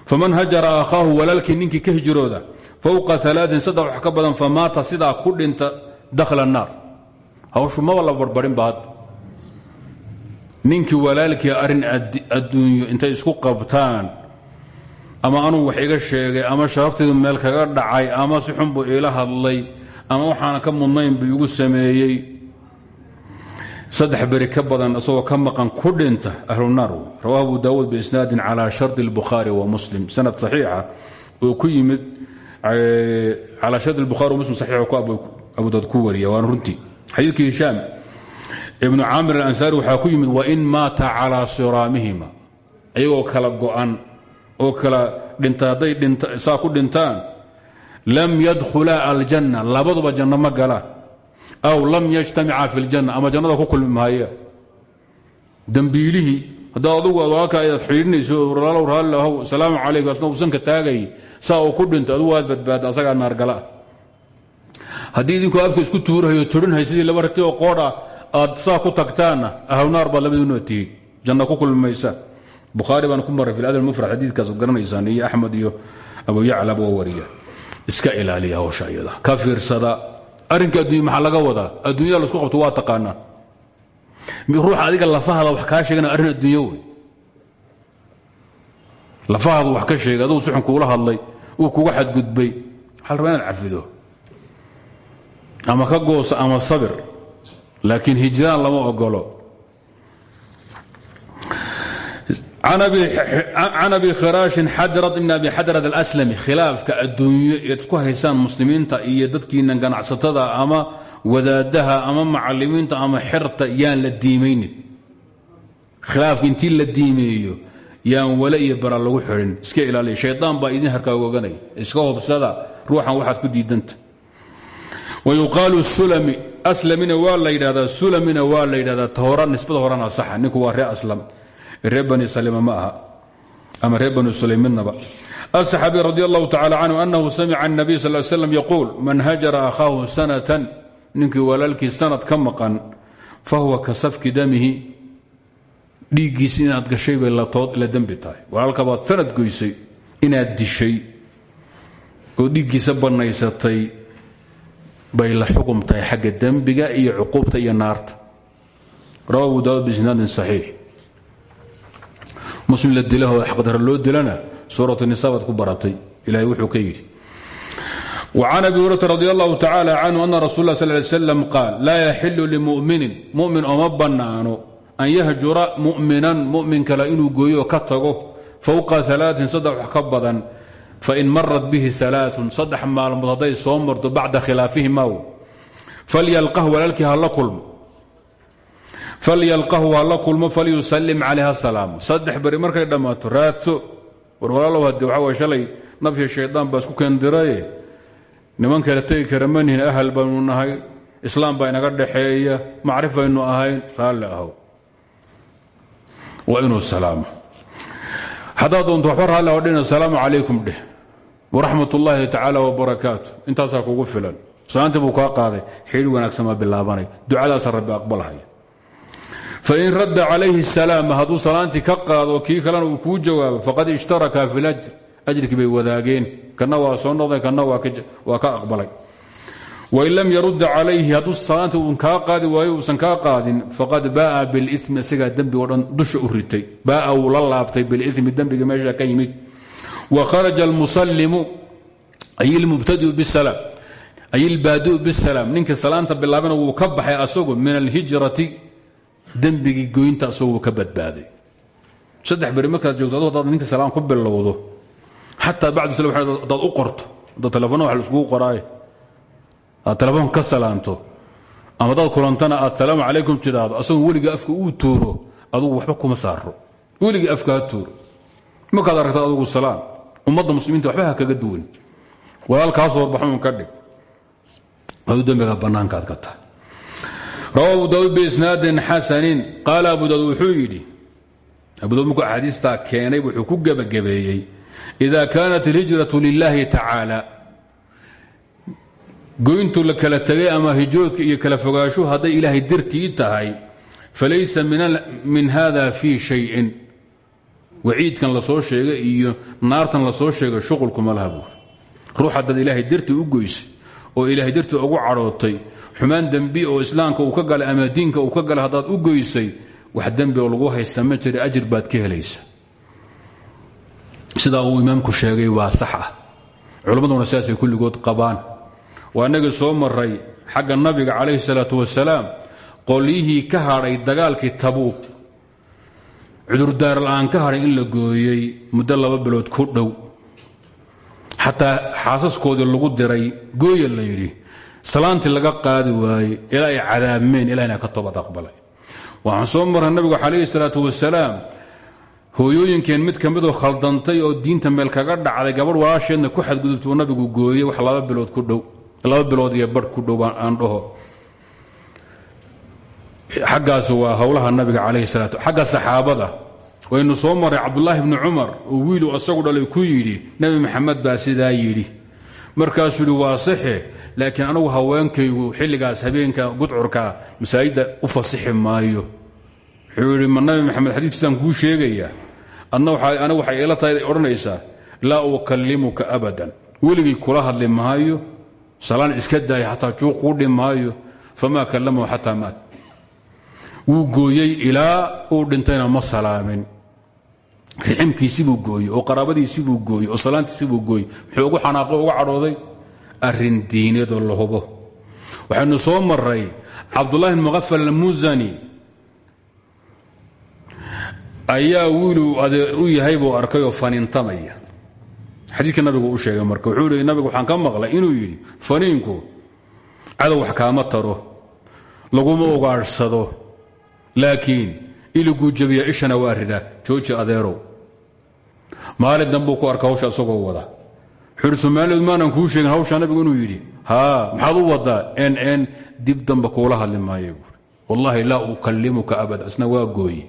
faman hajara akhaahu walaalkii ninkii ka hijrooda fowqa alaain saddex wax ka badan famaata sidaa ku dhinta dakhla naar. Hawshu walaalkii arrin adduunyo intay isku qabtaan ama anuu wax iga sheegay ama sharafteedu meel kaga dhacay ama si xun buu iila hadlay ama waxaana ka mudnayn buu igu sameeyey. Saddex beri ka badan isagoo ka maqan ku dhinta ahlunaar rawahu abu daawuud biisnaadin calaa shardi اlbukhaari wa muslim. Sanad saxiixa oo ku yimid calaa shardi اlbukhaari wa muslim saxiix abu daawud ku wariya waana runtii. Xadiidkii hishaam ibnu caamir alansaari waxaa ku yimid wain maata calaa siraamihima. Ayagoo kala go'an oo kala dhinta hadday ku dhintaan lam yadkhulaa aljanna labaduba janno ma galaan aw lam yajtamica fi ljanna ama jannada ku kulmi maaya. Dembiilihii haddaa adugu walaalka ayaad xidhiidhinayso walaalow raalli ahow asalaamu calaykum asna uusanka taagay saa uu ku dhinto adugu waad badbaada asagaa naargala haddii idinku afka isku tuurahayo turinhay sidii laba rati oo qoodha aad saa ku tagtaanna ahlunaar baad labaduna tihiin ku kulmi maysaan bukhaari baan ku maray fi adab mufrad xadiidkaas garanaysaan iyo axmed iyo abu yaclab oo wariya. Iska ilaaliya hawsha iyada. Ka fiirsada arrinka addunya maxaa laga wadaa? Adduunyada la isku qabto waa taqaanaa ruuxa adiga lafahada wax kaa sheegana arrin adduunyo wey. Lafahada wax ka sheegay suxun kuula hadlay uu kuga xadgudbay. Waxaa la rabaa cafido? Ama ka goosa ama sabir. Laakiin hijraan lama ogolo can abi khiraashin xadrad ibn abi xadrad alslami khilaafka adduunyo eed ku haysaan muslimiinta iyo dadkiina ganacsatada ama wadaadaha ama macalimiinta ama xerta yaan la diimaynin khilaafka intii la diimeeyo yaan wale iyo bara lagu xidhin iska ilaaliya shaydaan baa idin harkaagoganaya iska hobsada ruuxan waxaad ku diidanta wayuqaalu sulami aslamina waa la yidhahdaa sulamina waa la yidhahdaa aslam reer bani salima ma aha ama reer bani sulaym midnaba asaxaabi radi allahu tacala canhu anahu samica الnabiy sal l slam yaquul man hajara akhaahu sanatan ninkii walaalkii sanad ka maqan fahuwa ka damihi dhiiggiisi inaad gashay bay la dembi tahay. Walaalka baad sanad goysay inaad dishay oo dhiiggiisa bannaysatay bay la xukum xagga dembiga iyo cuquubta iyo naarta. Rawa abu daawud bisnaadin muslim la dilaho xaqdara loo dilana? Suuratu nisa ku baratay. Ilahay wuxuu ka yidhi وcan abi hurata radi allahu tacala canhu ana rasul lah sal ly slam qaal laa yaxilu limuminin mumin ooma bannaano an yahjura muminan mumin kale inuu gooyo ka tago fowqa alaain saddex wax ka badan fain bihi alaaun saddex maalmood hadday soo marto bacda khilaafihima falyalqah walaalkii ha la falyalqahu ha la kulmo falyusalim calayha salaamo saddex beri markay dhammaato raadso. War walaalow hadde waxaa way shalay shaydaan baa isku keendiraye niman kale tegi kara manihin ahal baynu nahay. Islaam baa inaga dhaxeeya macrif baynu ahayn raalli ahow. Waa inuu salaamo haddaad doonto waxba raalli aho dhina asalaamu calaykum dheh. Waraxmat ullaahi tacaala wabarakaatu intaasaa kugu filan. Qaaday. Xidhi wanaagsan baa bilaabanay. Ducadaasa rabbi aqbalhaya fain radda calayhi salaama hadduu salaantii ka qaado kii kalena uu kuu jawaabo faqad ishtaraka fi lajr ajrkii wadaageen kana waa soo noqday kana waa ka aqbalay wain lam yarudda calayhi hadduu salaantii uun kaa qaadi waayo uusan kaa qaadin faqad baaa bilimi isagaa dembi oo dhan dusha u ritay baaa wuu la laabtay bilimi dembiga meesha ka yimid wa kharaja almusallimu ay ilmubtadiu bisalaam ay ilbaadiu bisalaam ninkii salaanta bilaabana wuu ka baxay asagu min alhijrati dembigii goynta asagoo ka badbaaday. Saddex beri markaad joogto adu ninka salaam ku bilowdo xataa bacdu sal hadaad u qorto. Hadda telefoona wax laiskugu qoraaye aad telefoon ka salaamto ama hadaad kulantana aad salaamu calaykum asagoo weliga afka uu tuuro adugu waxba kuma saaro weligii afka ha tuuro. Markaad aragta adugu salaam ummadda muslimiinta waxba kaga duwan walaalkaasoo warbaxuun ka dhig. Adu dembiga bannaankaad ka tahay rawa abu daud biisnaadin xasanin qaala abu daud wuxuu yidhi abu daud markuu axaadiistaa keenay wuxuu ku gebagabeeyey ida kaanat alhijratu lilahi tacaala goyntu la kala tegay ama hijroodka iyo kala fogaashu hadday ilaahay dartii tahay falaysa min hada fii shayin waciidkan la soo sheegay iyo naartan la soo sheegay shuqulkuma laha buur ruux haddaad ilaahay dartii u goysay oo ilaahay dartii ugu cadhootay xumaan dembi oo islaamka uu ka galay ama diinka uu ka galay haddaad u goysay wax dembi oo lagu haysta ma jira ajir baad ka helaysa. Sidaa uu imaamku sheegay waa sax ah. Culammaduna sidaasay kulligood qabaan. Waa inagii soo maray xagga nabiga calayhi salaatu wasalaam qolyihii ka hadhay dagaalkii tabuuk. Cudurdaar la'aan ka hadhay in la gooyey muddo laba bilood ku dhow. Xataa xaasaskoodii lagu diray gooya la yidhi salaantii laga qaadi waaye ilaa ay cadaabmeen ilahna ka toobad aqbalay. Waxaan soo marray nabigu calayhi salaatu wasalaam hooyooyinkeen mid ka midoo khaldantay oo diinta meel kaga dhacday gabadh walaasheedna ku xadgudubtuu nabigu gooyey wax laba bilood ku dhow laba bilood iyo barh ku dhow aan dhaho. Xaggaas waa howlaha nabiga calayhi salaatu xagga saxaabada. Waynu soo maray cabdulaahi bni cumar oo wiilu asagu dhalay ku yidhi nebi maxamed baa sidaa yidhi. Markaasuu yidhi waa saxe laakiin anagu haweenkaygu xilligaas habeenka gudcurka masaajidda u fasixi maayo. Wuxuu yidhi ma nabi maxamed xadiiskiisaan kuu sheegaya. Anigu waxay ila tahay odhanaysaa laa ukallimuka abadan weligii kula hadli maayo salaan iska daaya xataa juuq kuu dhi maayo. Famaa kallamahu xataa maat. Wuu gooyey ilaa uu dhintayna ma salaamin. Riximkiisibuu gooyey oo qaraabadiisibuu gooyey oo salaantiisibuu gooyey. Muxuu ugu xanaaqo uga cadhooday arrin diineedoo la hubo waxaynu soo maray cabdullahi bn muqafal almusani ayaa wiiluu adeer u yahay buu arkay oo faniintamaya xadiidka nabigu u sheegay marka wuxuu hi nabigu waxaan ka maqlay inuu yidhi faniinku cadow wax kaama taro laguma ugaadhsado laakiin iliguu jabiya ishana waa ridaa jooji adeerow maalin dambuu ku arka hawsha isagoo wada wuxuu hi somaalidu maanan kuu sheegin hawsha nabigu inuu yidhi haa maxaad u wadaa n n dib damba kuula hadli maayo buuri wallaahi laa ukallimuka abad isna waa gooye.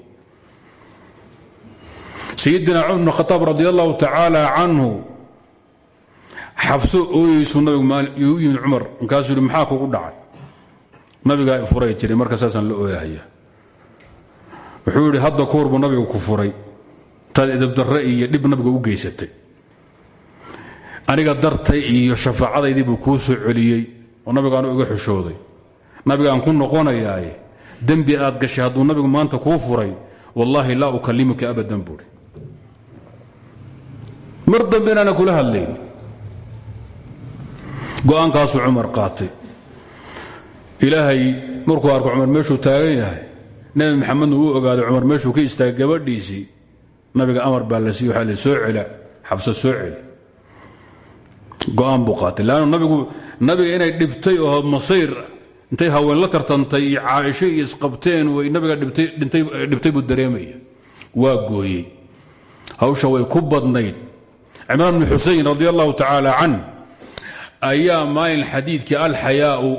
Sayidina cumar bn khaaab radi allahu tacaala canhu xafso ooyeysu nabigu u yimid cumar markaasuu maxaa kugu dhacay? Nabigaa furay jiray marka saasaan la ooyahaya wuxuu yidhi hadda kuwar buu nabigu ku furay. Taad idabdarre iyo dhib nabiga u geysatay aniga dartay iyo shafaacadaydii buu kuu soo celiyey oo nabigaanu iga xishooday nabigaan ku noqonayaaye dembi aad gashay hadduu nabigu maanta kuu furay wallaahi laa ukallimuka abadan buuri mar dambe inaana kula hadlayn. Go'aankaasuu cumar qaatay. Ilaahay markuu arko cumar meeshuu taagan yahay nebi maxamedna uu ogaaday cumar meeshuu ka istaagay gabadhiisii? Nabiga amar baa la siiy waxaa la soo cela xabso soo celi go'aan buu qaatay. Leannu nabigu nabiga inay dhibtay oo masayr intay haween la tartantay iyo caaisho iyo way nabiga dhibtay buu dareemaya. Waa gooyey. Hawsha way ku badnayd. Cimraan bni xusein radi allahu tacaala can ayaa maalin xadiidkii alxayaau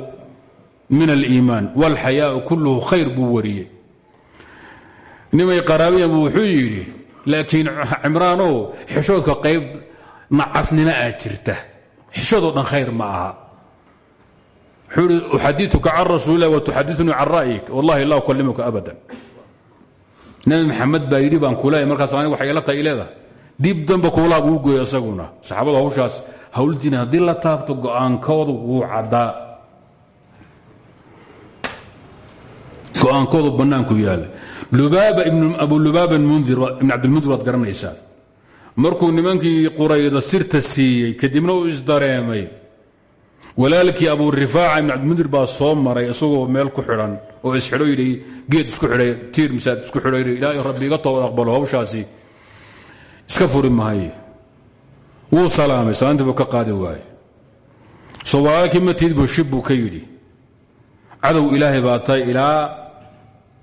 min aliimaan. Wاlxayaau kulluhu khayr buu wariyey. Nimay qaraabiyan buu wuxuu yidhi laakiin cimraanow xishoodka qayb nacasnimo aa jirta xishoodoo dhan khayr ma aha wuxuu ihi uxadiuka can rasuuli lah watuxadiunii can ra'yik. Wallahi la ukalimuka abadan. Nabi maxamed baa yidhi baan kuleeya markaas waxay ila tahay dib damba kuulaab uu gooya isaguna saxaabada hawshaas hawldiina haddii la taabto go'aankoodu wuu caddaa. Go'aankoodu bannaanku yaalla lubaaba abu lubaaba mundir ibn cabdilmundir waad garanaysaan markuu nimankii qurayda sirta siiyey kadibna uu isdareemay. Walaalkii abu rifaaca ibn cabdilmundir baa soo maray isagoo meel ku xidhan oo isxidho geed isku xidhay tiir misaad isku xidho ilaahay rabbi iga aqbalo hawshaasi. Iska furi maayo wuu salaamay salaantii buu ka qaadi waaye soo walaalkii matiid buu shib buu ka yidhi. Cadow ilaahay baa tahay ilaa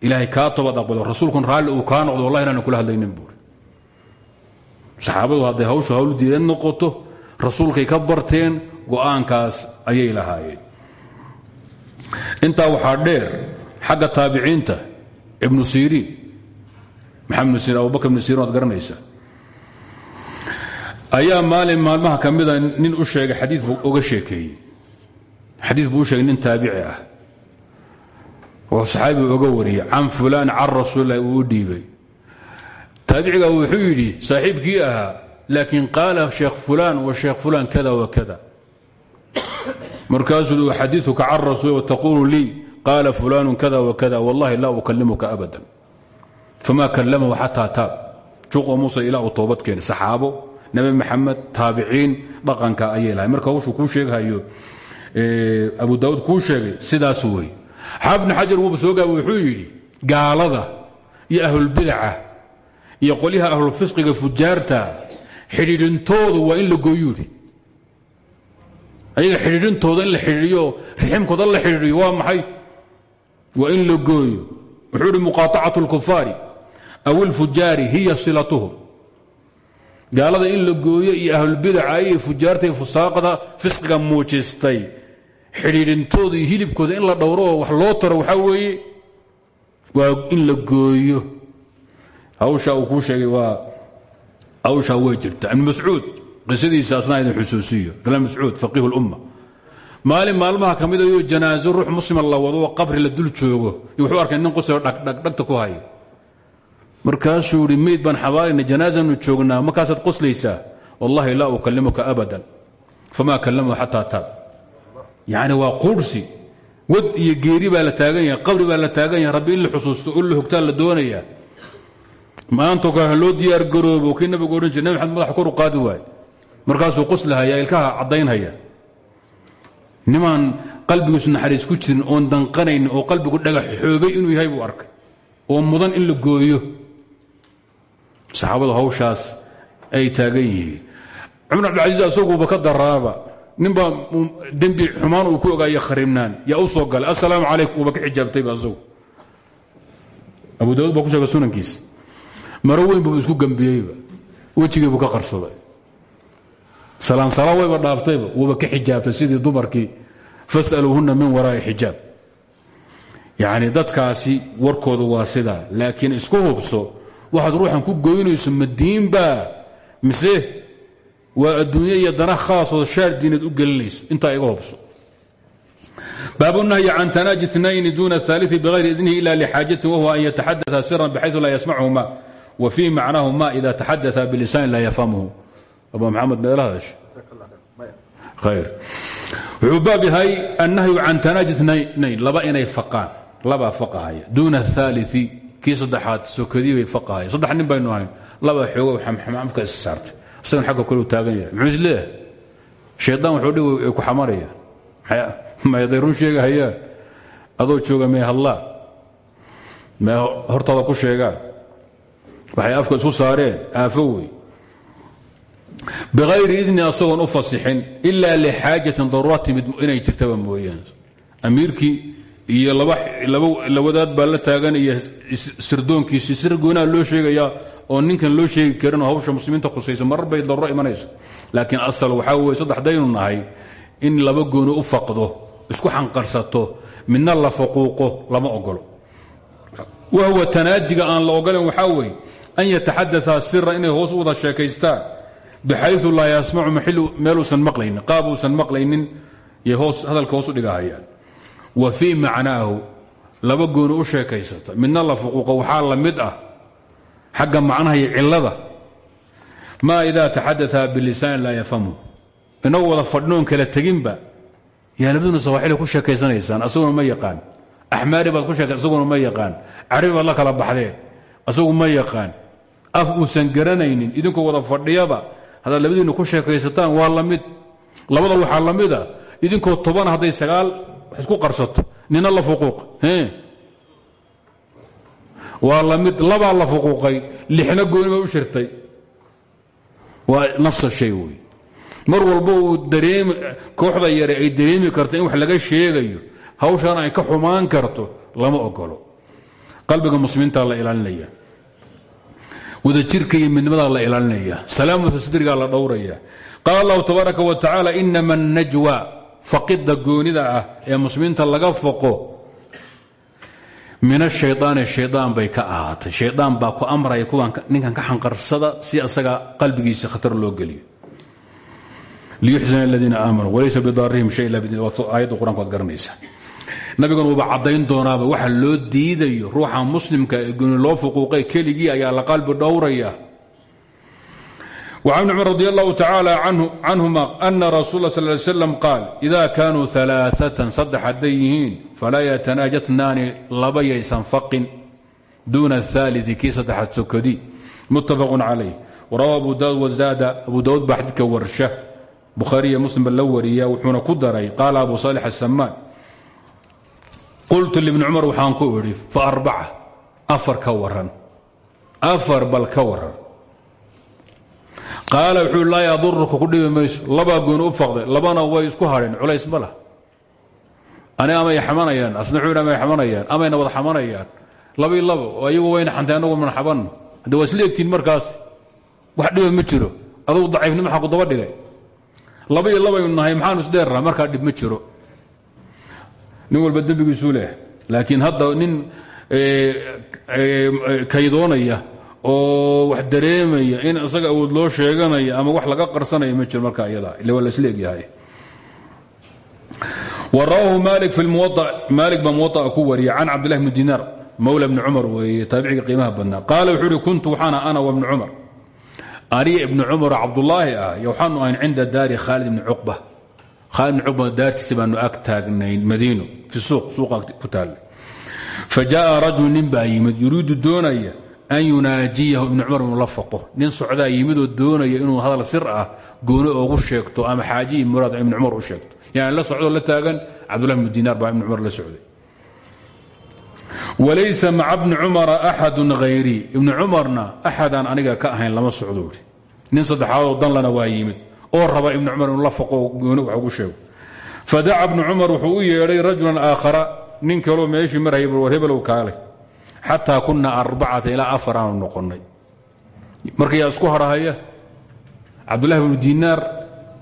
ilaahay kaa toobad aqbalo rasuulkun raalli uu kaa noqdo wallahi inaanu kula hadlaynin buuri saxaabadu hadday hawshu hawl diidan noqoto rasuulkay ka barteen go'aankaas ayay lahaayeen. Intaa waxaa dheer xagga taabiciinta ibnu siriin maxamed abubakr ibnu siriin waad garanaysaa. Ayaa maalin maalmaha ka mida nin u sheegay xadii buu uga sheekeeyey. Xadiid buu sheegay nin taabici ah. Oo saxaabigu oga wariyey can fulaan can rasuulilah uu u dhiibay taabiciga wuxuu yidhi saaxiibkii ahaa laakiin qaala sheekh fulaan wa sheekh fulaan kada wa kada. Markaasuu xadiiuka can rasuul wataquulu lii qaala fulaanu kada wa kada wallahi laa ukalimuka abadan. Fama kalamahu xataa taab. Juqo muuse ilaa uu toobad keenay saxaabo nabi maxamed taabiciin dhaqanka ayay lahay marka wuxuu kuu sheegahayo abu daauud kuu sheegay sidaas wey xaafidna xajar wuuba soo gaaba wuxuu yidhi gaalada iyo ahlulbidaca iyo qolyaha ahlulfisqiga fujaarta xidhiidhintoodu waa in la gooyuuhi ayaga xidhiidhintooda in la xidhiidiyo riximkooda la xidhiidiyo waa maxay waa in la gooyo wuxuu ihi muqaaطacaة اlkufaari aw اlfujaari hiya silatuhum gaalada in la gooyo iyo ahlulbidaca iyo fujaarta iyo fusaaqda fisqiga muujistay xidhiidhintooda iyo hilibkooda in la dhowro oo wax loo taro waxaa weeye waa in la gooyo hawsha uu kuu sheegay waa hawshaa way jirta. Ibn mascuud qisadiisa asnaa idin xusuusiyo. Ibn mascuud faqiihu اlumma maalin maalmaha ka mida iyoo janaaso ruux muslima la wado oo qabri la dul joogo. Wuxuu arkay nin qusoo dhagdhagta ku hayo. Markaasuu ihi meyd baan xabaalayna janaasanu joognaa markaasaad qoslaysaa wallahi laa ukalimuka abadan. Famaa kalamahu xataa taab. Yacni waa quursi wad iyo geeri baa la taagan yahay qabri baa la taagan yahay rabbi in la xusuusto in la doonayaa maanto kale loo diyaar garoobo kii nabigu odhan jire nabi maxamed madaxa kor u qaadi waay markaasuu qoslahaya ilkaha caddaynhaya nimaan qalbigiisu naxariis ku jirin oon danqanayn oo qalbigu dhagax xoogay inuu yahay buu arkay. Oo mudan in la gooyo. Saxaabadu hawshaas ay taagan yihiin. Cumar abdilcasiis asaguuba ka daraaba ninbaa dembi xumaan uu ku ogaayo kharibnaan yaa u soo galay. Assalaamu calaykum. Uuba ka xijaabtayba asagu. Abu daawud baa ku maro weyn buu isku gambiyeyba. Wejigiibuu ka qarsaday. Salaansalaa wayba dhaaftayba wuuba ka xijaabtay sidii dumarkii fasaluuhunna min waraa'i xijaab. Yacni dadkaasi warkooda waa sidaa laakiin isku hubso waxaad ruuxan ku goynayso madiinbaa mise waa adduunye iyo dana khaasoo shaar diinaed u gelinayso intaa iga hubso. Baabunahyi can tanaaji inayn duuna aaliثi bغayri idnihi ila lxaajatin wahuwa an yataxadaa siran bxayu laa yasmachuma wa fii macnaahu ma ida taxadaثa bilisan laa yafhamhu abu maxamed meela hadasha khayr wuxuu baab yahay annahyu can tanaaji nayn laba inay faqaan labaa faqahaya duuna الثaaliثi kii saddexaad sokadii bay faqahaya saddex nin baynu ahayn laba xoogo xamxamka is saartay isagan agga kale u taagan yahay muxuu is leeyahay shaydaan wuxuu dhi ku xamaraya maday run sheegahayaan adoo jooga mee hadlaa mee hortaada ku sheegaan waxay afka isku saareen aafo wey biayri idni asagoon u fasixin ilaa lixaajatin daruura timid inay jirtaba mooyaan amiirkii iyo lawadaad baa la taagan iyo sirdoonkiisi sir goonaa loo sheegayaa oo ninkan loo sheegi karinoo hawsha muslimiinta khusaysa marar bay daruuro imanaysa. Laakiin asal waxaa weye saddexdaynu nahay in laba gooni u faqdo isku xanqarsato midna la faquuqo lama ogolo. Wahwa tanaajiga aan la ogolan waxaa weeye an yataxadaa sira inay hoos wada sheekaystaan bxayu laa yasmacu meeluusan maqlaynin qaab uusan maqlaynin yay hadalka hoos u dhigahayaan wa fii macnaahu laba gooni u sheekaysata midna la fuquuqo waxaa la mid ah xagga macnaha iyo cilada maa ida taxadaa bilisaan laa yafhamhu inagu wada fadhinoon kala teginba yaa labaduna sawaaxili ku sheekaysanaysaan asaguna ma yaqaan axmaari baad ku sheekay asaguna ma yaqaan carabi baad la kala baxdeen asagu ma yaqaan af uusan garanaynin idinkoo wada fadhiyaba haddaad labadiinna ku sheekaysataan waa la mid. Labada waxaa la mida idinkoo toban hadday sagaal isku qarsato nina la fuquuq waa la mid labaa la fuquuqay lixna gooniba u shirtay. Waa nafsa shay wey mar walba uu dareemi kooxda yare ay dareemi karto in wax laga sheegayo hawshan ay ka xumaan karto lama ogolo qalbiga muslimiinta la ilaalinaya wadajirka iyo midnimadaa la ilaalinaya. Salaamatu sadrigaa la dhowraya. Qaala allahu tabaaraka wa tacaala inama annajwa faqidda goonida ah ee muslimiinta laga foqo min ashaydaani shaydaan bay ka ahaatay. Shaydaan baa ku amraya kuwan ninkan ka xanqarsada si asaga qalbigiisa khatar loo geliyo. Liyuxzina aladiina aamanuu walaysa bidaarihim shay ila bidn aayadda qur'anka waad garanaysa nabigan wuuba caddayn doonaaba waxa loo diidayo ruuxa muslimka ee gooni loo fuquuqay keligii ayaa la qalbi dhowraya وعن cمر رضي الله تعالى عنهma أن رsuل صل ل سلم قاaل إذا كانوا ثلاثة saddex hadday yihiin falaa yتناajaثnaani laba yaysan faqin duuna الثالث kii saddexaad sokodi متفق عليه وrawى أbu daud وزاad أbu daud baa xadidka warsha bukhaariya muslim ba la wariya wuxuuna ku daray qaala abu صالح السمان qultu libni cumar waxaan ku idhi faarbaca afar ka waran afar bal ka waran qaala wuxuu laa yaduruka ku dhibi mayso labaa gooni u faqday labana way isku hadheen culays ma lah ani amay xamanayaan asna xuun amay xamanayaan xamanayaan. Labai laba ayagu wayna xantay anagu mana xabanno hadde markaas wax dhiba ma jiro. Adugu daciifnimo xaku daba dhigay. Laba iyo labaynu nahay maxaanu isdheernaha markaa dhib ma jiro nin walba dembigiisuu leehay laakiin hadda nin kaydoonaya oo wax dareemaya in isaga awood loo sheeganaya ama wax laga qarsanaya ma jiro marka iyada ille waa laisla egyahay. Wrawaahu mali fi maalik baa muwaطa ku wariya can cabdillahi bni dinaar mawla bni cumar weeye taabiciga qiimaha badnaa. Qaala wuxuu uhi kuntu waxaana ana wabni cumar. Aniga ibni cumar cabdulaahi ah waxaanu ahayn cinda daari khaalid cuqba daartiisa baanu ag taagnayn madiino fi suuq suuqa ku taalla fa jaءa rajul nin baa yimid yuriidu doonaya an yunaajiyahu ibni cumar inuu la faqo. Nin socdaa yimidoo doonaya inuu hadal sir ah gooni oogu sheegto ama xaaji iyo muraad ibni cumar u sheegto. Yani la socdoo la taagan cabdullah bnu dinaar baa ibni cumar la socday. Walaysa maca bni cumara axadun hayrii ibni cumarna axadaan aniga ka ahayn lama oo raba ibni cumar inuu la faqo gooni wax ugu sheego. Fadaca bnu cumar wuxuu u yeedhay rajulan aakhara nin kaloo meeshii marhaya war hebelow kaale xataa kuna arbacata ilaa afar aanu noqonnay. Markayaa isku harhaya cabdullahi bnu dinaar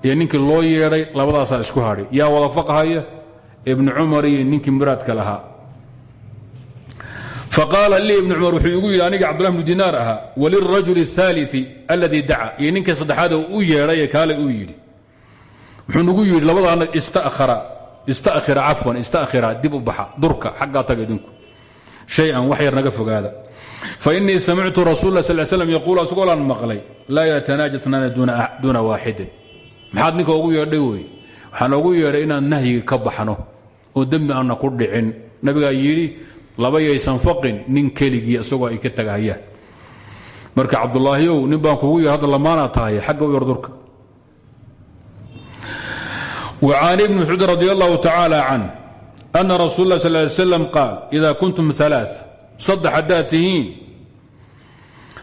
iyo ninkii loo yeedhay labadaasaa isku hadhay yaa wada faqhaya ibnu cumar iyo ninkii muraadka lahaa faqaala lii ibnu cumar wuxuu igu yidhi aniga cbdullah bnu dinaar ahaa walirajul اثaalii aladii daca. Iyo ninkai saddexaad oo u yeedhay ee kaale uu yidhi. Wuxuu nagu yidhi labadaana istakhira cafwan istakhira dib u baxa durka xaggaa taga idinku. Shay-an wax yar naga fogaada. Fainii samictu rasuul lah sal slam yaquul asagoolaan maqlay laa yatanaajatnana ah, duuna waaxidin. Maxaad ninka ugu yeedhay wey waxaan ogu yeedhay inaan nahyiga ka baxno oo dembi aanna ku dhicin. Nabigaa yidhi labayaysan fain nin keligii asagoo ay ka tagahayaan. Marka cabdulaahiow nin baan kugu yar hadda lamaanaa tahay xagga u yar durka. Wa can ibni mascuudin radi allahu tacaala can ana rasuul lah sal qaal ida kuntum alaa saddex haddaad tihiin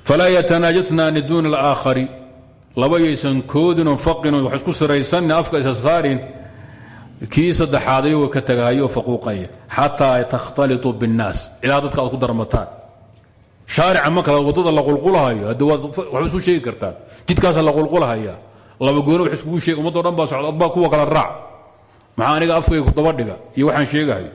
falaa yatanaajatnaani duuna alaakhari. Labayaysan koodinoo fainoo wax isku siraysannin afka isa kii saddexaaday way ka tagahayo faquuqaya xataa takhtalitu binnaas. Ilaa dadka aad ku darmataan. Shaarica ma kala waddada la qulqulahayo hadde waad waxba sheegi kartaan. Jidkaasa la qulqulahaya. Laba gooni wax iskugu sheeg ummaddo dhan baa socda adbaa kuwa kala raac. Maxaa aniga afkayga ku dabadhiga iyo waxaan sheegahayo.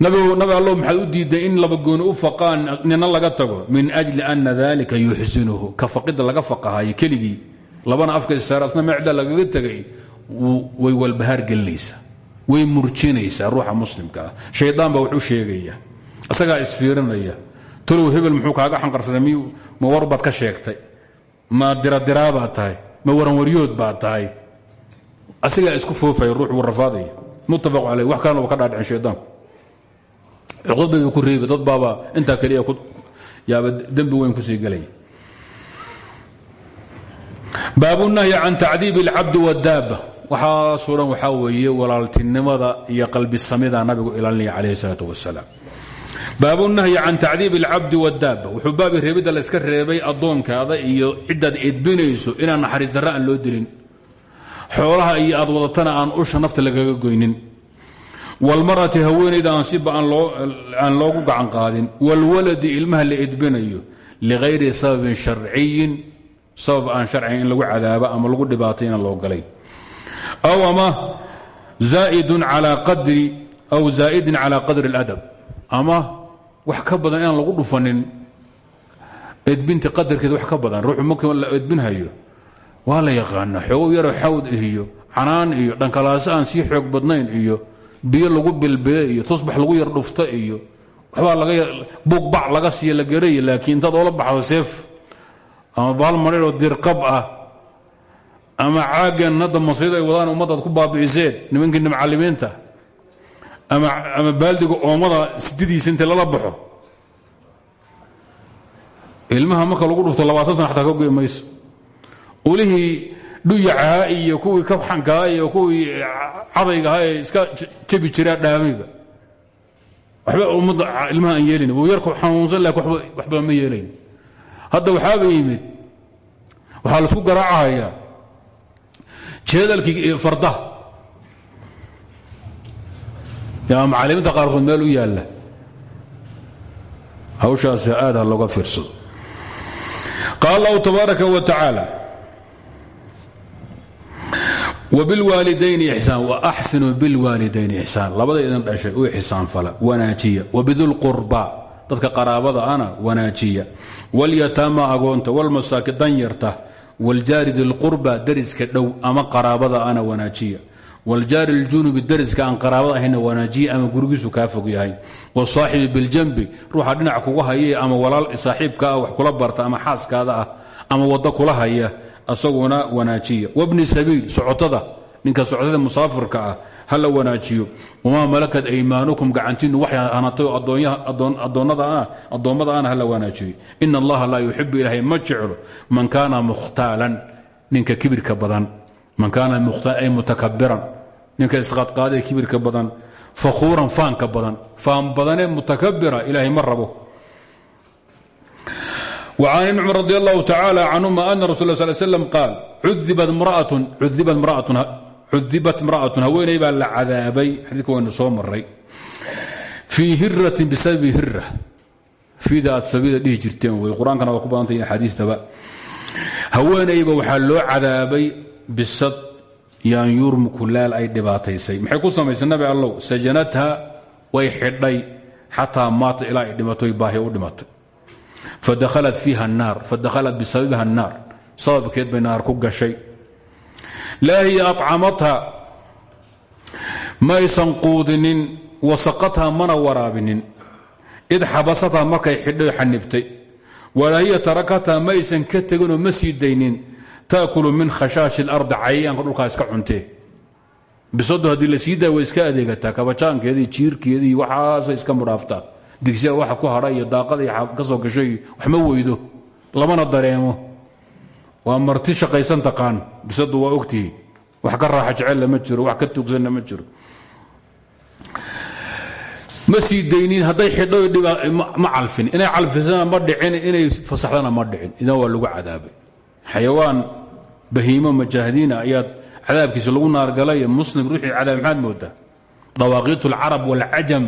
Nabigu nabi allow maxaad u diiday in laba gooni u faqaan nina laga tago min ajli ana dalika yuxsinuhu. Ka faqidda laga faqahayo keligii. Labana afka isaara macda lagaga tegay way walbahaar gelinaysaa. Way murjinaysaa ruuxa muslimka ah. Shaydaan baa wuxuu sheegaya. Isagaa isfiirinaya. Talow hebel muxuu kaaga xanqarsaday miy ma war baad ka sheegtay? Ma diradiraa baad tahay? Ma waranwaryood baad tahay? Asigaa isku foofaya ruux wuu rafaadaya. Muttafaqu caleyh wax kalena waa ka dhaadhicin shaydaanku cuqud bay ku reebi dad baaba intaa keliya yaaba dembi weyn ku sii gelaya baabu nahyi can tacdiib اlcabdi wاdaaba waxaasoo dhan waxaa weeye walaaltinimada iyo qalbi samida nabigu ilaalinaya calayhi salaatu wasalaam. Baabunahyi can tacdiib alcabdi wadaabba wuxuu baabi reebidda la iska reebay addoonkaada iyo ciddaad edbinayso inaan naxariis dara aan loo dilin. Xoolaha iyo aad wadatana aan usha nafta lagaga goynin. Wlmarati haweenayda aan siba aan loogu gacan qaadin. Wlwaladi ilmaha la edbinayo ligayri sababin sharciyin. Sabab aan sharcigan in lagu cadaabo ama lagu dhibaatay inaan loo galayn aw ama zaa'idun calaa qadri aw zaa'idin calaa qadri اladab ama wax ka badan inaan lagu dhufanin edbinta qadarkeeda wax ka badan ruuxu markii la edbinhayo waa la yaqaana xoogo yaroo xawd iyo canaan iyo dhankalaase aan sii xoog badnayn iyo biyo lagu bilbile iyo tusbax lagu yar dhufta iyo waxbaa laga bugbac laga siiya la garaya laakiin intaad oola baxdo seef ama baal mariroo dirqab ah ama caagan hadda masayid ay wadaan ummaddaad ku baabi'iseen nimankii macallimiinta ama baaldiga oomada sididiisa inta lala baxo? Ilmaha marka lagu dhufto labaatan sana xataa ka goy mayso. Ulihii iyo kuwii kabxankaa iyo kuwii cadaygahaa ee iska jabi jiraa dhaamayba waxba ummadda ilmaha aan yeelin wuu yarku xanuunsan laakin waxba ma yeelayn. Hadda waxaaba yimid waxaa la isku garaacahayaa jeedalkii fardaha yaa macalimiinta qaarkood meel u yaalla. Hawshaasi aad ha looga fiirsado qaal allahu tabaaraka wa tacaala wbilwaalidayni ixsaan waaxsinuu bilwaalidayni ixsaan. Labada idin dhashay u ixsaan fala wanaajiya. Wabidulqurba dadka qaraabada ana wanaajiya. Walyataama agoonta. Walmasaaki danyarta waljaari dilqurba dariska dhow ama qaraabada ana wanaajiya waljaari ljunubi dariska aan qaraabada ahayna wanaajiya ama gurigiisu kaa fog yahay wasaaxibi biljambi ruuxa dhinac kuga haya ama walaal saaxiibka ah wax kula barta ama xaaskaada ah ama waddo kula haya asaguna wanaajiya wabni sabiil socotada ninka socotada musaafirka ah ha la wanaajiyo wamaa malakat aymaanukum gacantiinu waxay hanatay addoommada ana ha la wanaajiyo ina allaha laa yuxibu ilaahay ma jeclo man kaana mukhtaalan ninka kibirka badan man kaana ay mutakabiran ninka isqaadqaadee kibirka badan fakhuuran faanka badan faan badanee mutakabira ilaahay ma rabo وعن ابن cمر رضي الله تعالى عنهma أن رsuل اه صل سلم قاaل cudibat imra'atun haweeney baa la cadaabay. Xadiidka waynu soo maray fii hiratin bisababi hira fida aad sabida dhihi jirteen wey. Qur'aankana waa ku badantay axaadiistaba waxaa loo cadaabay bisad yaan yurmuku laal ay dhibaataysay maxay ku samaysay nabi allow? Sajanatha way xidhay. Xataa maata ilaa ay dhimatoy baahi u dhimatay. Fadahalat bisababiha naar sababkeed bay naar ku gashay laa hiya aطcamatha maysan quudinin wasaqatha mana waraabinin. Id xabasatha markay xidhay xanibtay walaa hiya tarakatha maysan ka teginoo ma sii daynin. Taakulu min khashaashi اlardi cayayaanka dhulkaa iska cuntee. Bisadu haddii la sii daaya way iska adeegataa kabajaankeedii jiirkeedii waxaasay iska mudhaaftaa. Digsiga waxa ku hadha iyo daaqada ka soo gashay wax ma weydo. Lamana dareemo waa marti shaqaysan taqaan. Bisadu waa ogtihi wax ka raaxa jecella ma jiro wax ka tuugsanna ma jiro. Ma sii daynin hadday xidho ma calfin. Inay calfisana ma dhicin inay fasaxdana ma dhicin. Idan waa lagu cadaabay xayawaan bahiimo majaahidiina ayaad cadaabkiisa lagu naargalay muslim ruuxii cadaab maxaad moodaa? Dawaaqiit اlcarab wاlcajam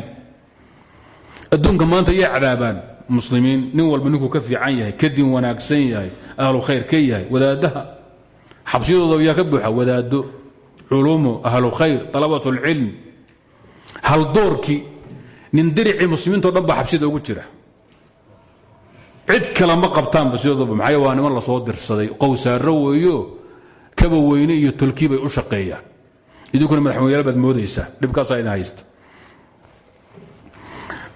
adduunka maanta yay cadaabaan. Muslimiin nin walba ninkuu ka fiican yahay ka wanaagsan yahay ahlu khayr ka yahay wadaadaha. Xabsiyadooda yaa ka buuxa wadaado culumu ahlu khayr alabat اlcilm haldoorkii nin diricii muslimiintao dhan xabsida ugu jira. Cid kale ma qabtaanba sidooduba maxay waa niman la soo dirsaday. Qowsaaro weeyo kaba weyne iyo tolkii bay u shaqeeyaan. Idinkuna madaxweyneyaal baad moodaysaa dhibkaasaa idin haysta.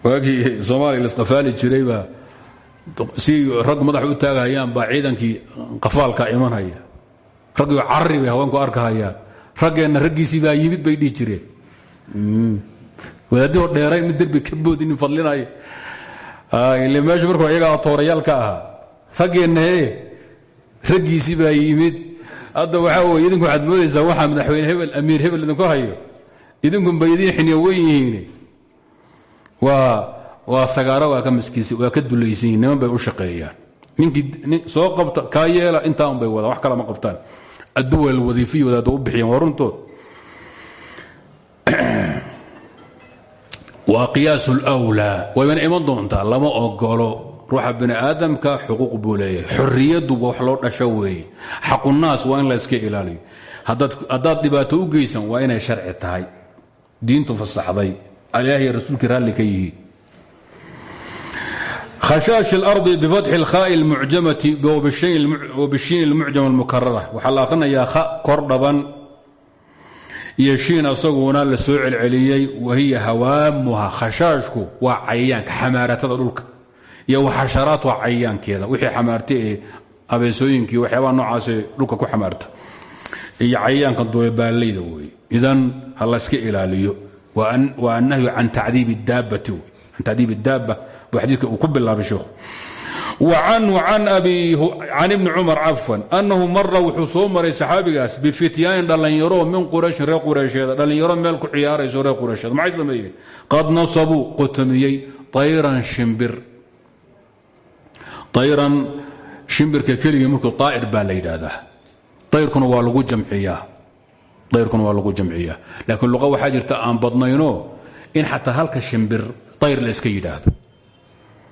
Waagii soomaaliya lasqafaali jiray baa si rag madax u taagahayaan baa ciidankii qafaalka imanhaya raggii carari bay haweenku arkahayaan. Raggeenna raggiisii baa yimid bay dhihi jireen. Wadaadihoo dheeray mid derbi ka boodi nin fadlinaya ile meeshu markuu iyagaa toorayaal ka ahaa. Raggeenna he raggiisii baa yimid. Hadda waxaa weye idinku waxaad moodaysaa waxaa madaxweyne hebel amiir hebel idinku hayo. Idinkunba idiin xiniyo wen yihiin waa waa sagaaro waa ka maskiisa waa ka dulaysan yihiin niman bay u shaqeeyaan. Ninkii soo qabta kaa yeela intaa un bay wadaan wax kala ma qabtaan. Adduwal wadiifiyi wadaadda u bixiyeen waa runtood waa qiyaas اlwlaa waybana iman doontaa lama ogolo ruuxa bini aadamka xuquuq buu leeyahay. Xorriyaddu wax loo dhasho weeye. Xaqunaas waa in la iska ilaaliyo. Haddaad dhibaato u geysan waa inay sharci tahay. Diintu fasaxday. Alaahiy rasuulkii raalli ka khashaash اlarضi bifatxi اlkhaa'i اlmucjamati wabishiin اlmucjam اlmukarara waxaa la akhrinayaa kha kor dhaban iyo shiin asaguna la soo celceliyey wahiya hawaamuha khashaashku waa cayayaanka xamaaratada dhulka iyo waxasharaat waa cayayaankeeda wixii xamaarta ee abeesooyinkii waxyaabaha noocaasee dhulka ku xamaarta iyo cayayaanka duulebaaleyda wey idan ha layska ilaaliyo waa annahyu can tacdiibi daabati xadiidka uu ku bilaabay sheekhu وcanhu can ibni cumar cafwan annahu mara wuxuu soo maray saxaabigaas bifityaanin dhallinyaro min qurayshin reer qureysheeda dhallinyaro meel ku ciyaarayso reer qureysheeda maxay sameeyeen? Qad nasabuu qotomiyey ayran shimbir. Ayran shimbirka keligii markuu aa'ir baa la yidhaahdaa. Ayrkuna waa lagu jamciyaa. Ayrkuna waa lagu jamciyaa. Laakiin luqa waxaa jirta aan badnayno in xataa halka shimbir ayr la iska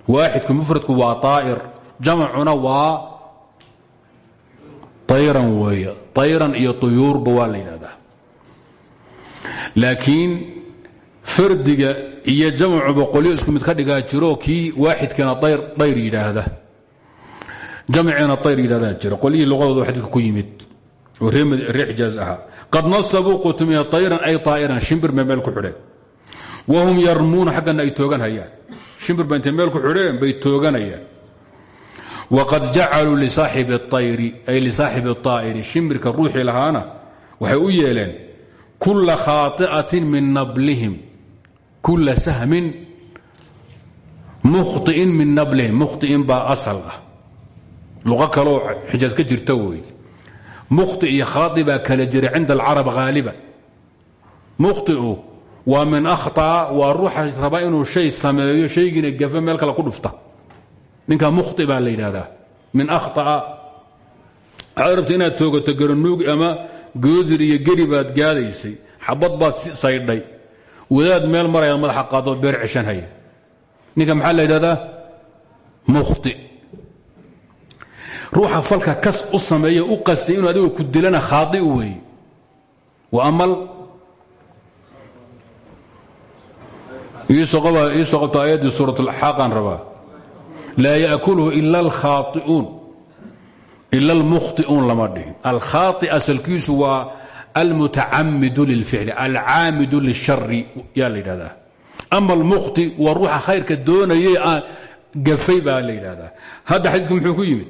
waaxidku mufradku waa aa'ir jamacuna waa ayran weeye ayran iyo tuyuurba waa la yidhahdaa laakiin fardiga iyo jamacuba qolyo isku mid ka dhigaa jiro kii waaxidkana ayr yidhaahda. Jamciina ayr yidhahdaa jira. Qolyihii luqadooda xadiidka ku yimid. Oo reer xijaaz ahaa. Qad nasabuu qutumiya ayran ay aa'iran shimbir bay meel ku xidheen wahum yarmuuna xaggana ay toogan hayaan shimbir ba intay meel ku xidheen bay tooganayaan waqad jacaluu lisaaxibi ayri ay lisaaxibi aa'iri shimbirka ruuxii lahaana waxay u yeeleen kula khaai'atin min nablihim kula sahmin mukhطi'in min nablihim mukhطi'in baa asal ah luqo kaleoo xijaas ka jirta wey mukhطi iyo khaai baa kala jira cinda alcarab haaliban mukhطi'u waa min akhطa'a waa ruuxa raba inuu shay sameeyo shaygiina gafe meel kale ku dhufta ninka mukhطi baa la yidhahdaa min akhطa'a waxaad rabta inaad toogato garanuug ama goodir iyo geri baad gaadaysay xabad baad saydhay wadaad meel marayaad madaxa qaadoo beer ceshan haya ninka maxaa la yidhahdaa mukhطi ruuxa falka kas u sameeya u qastay inuu adigu ku dilana khaai weeye wa amal iisoo qabto aayaddii suuratxaaqaan rabaa. Laa yakulhu ila almukhtiuun lama dhihin. Alkhaai asalkiisu waa almutacamidu lilficli alcaamidu lishari yaa la yidhahdaa ama almukhti waa ruuxa khayrka doonayey gafay baa la yidhahdaa hadda xadiidku muxuu ku yimid?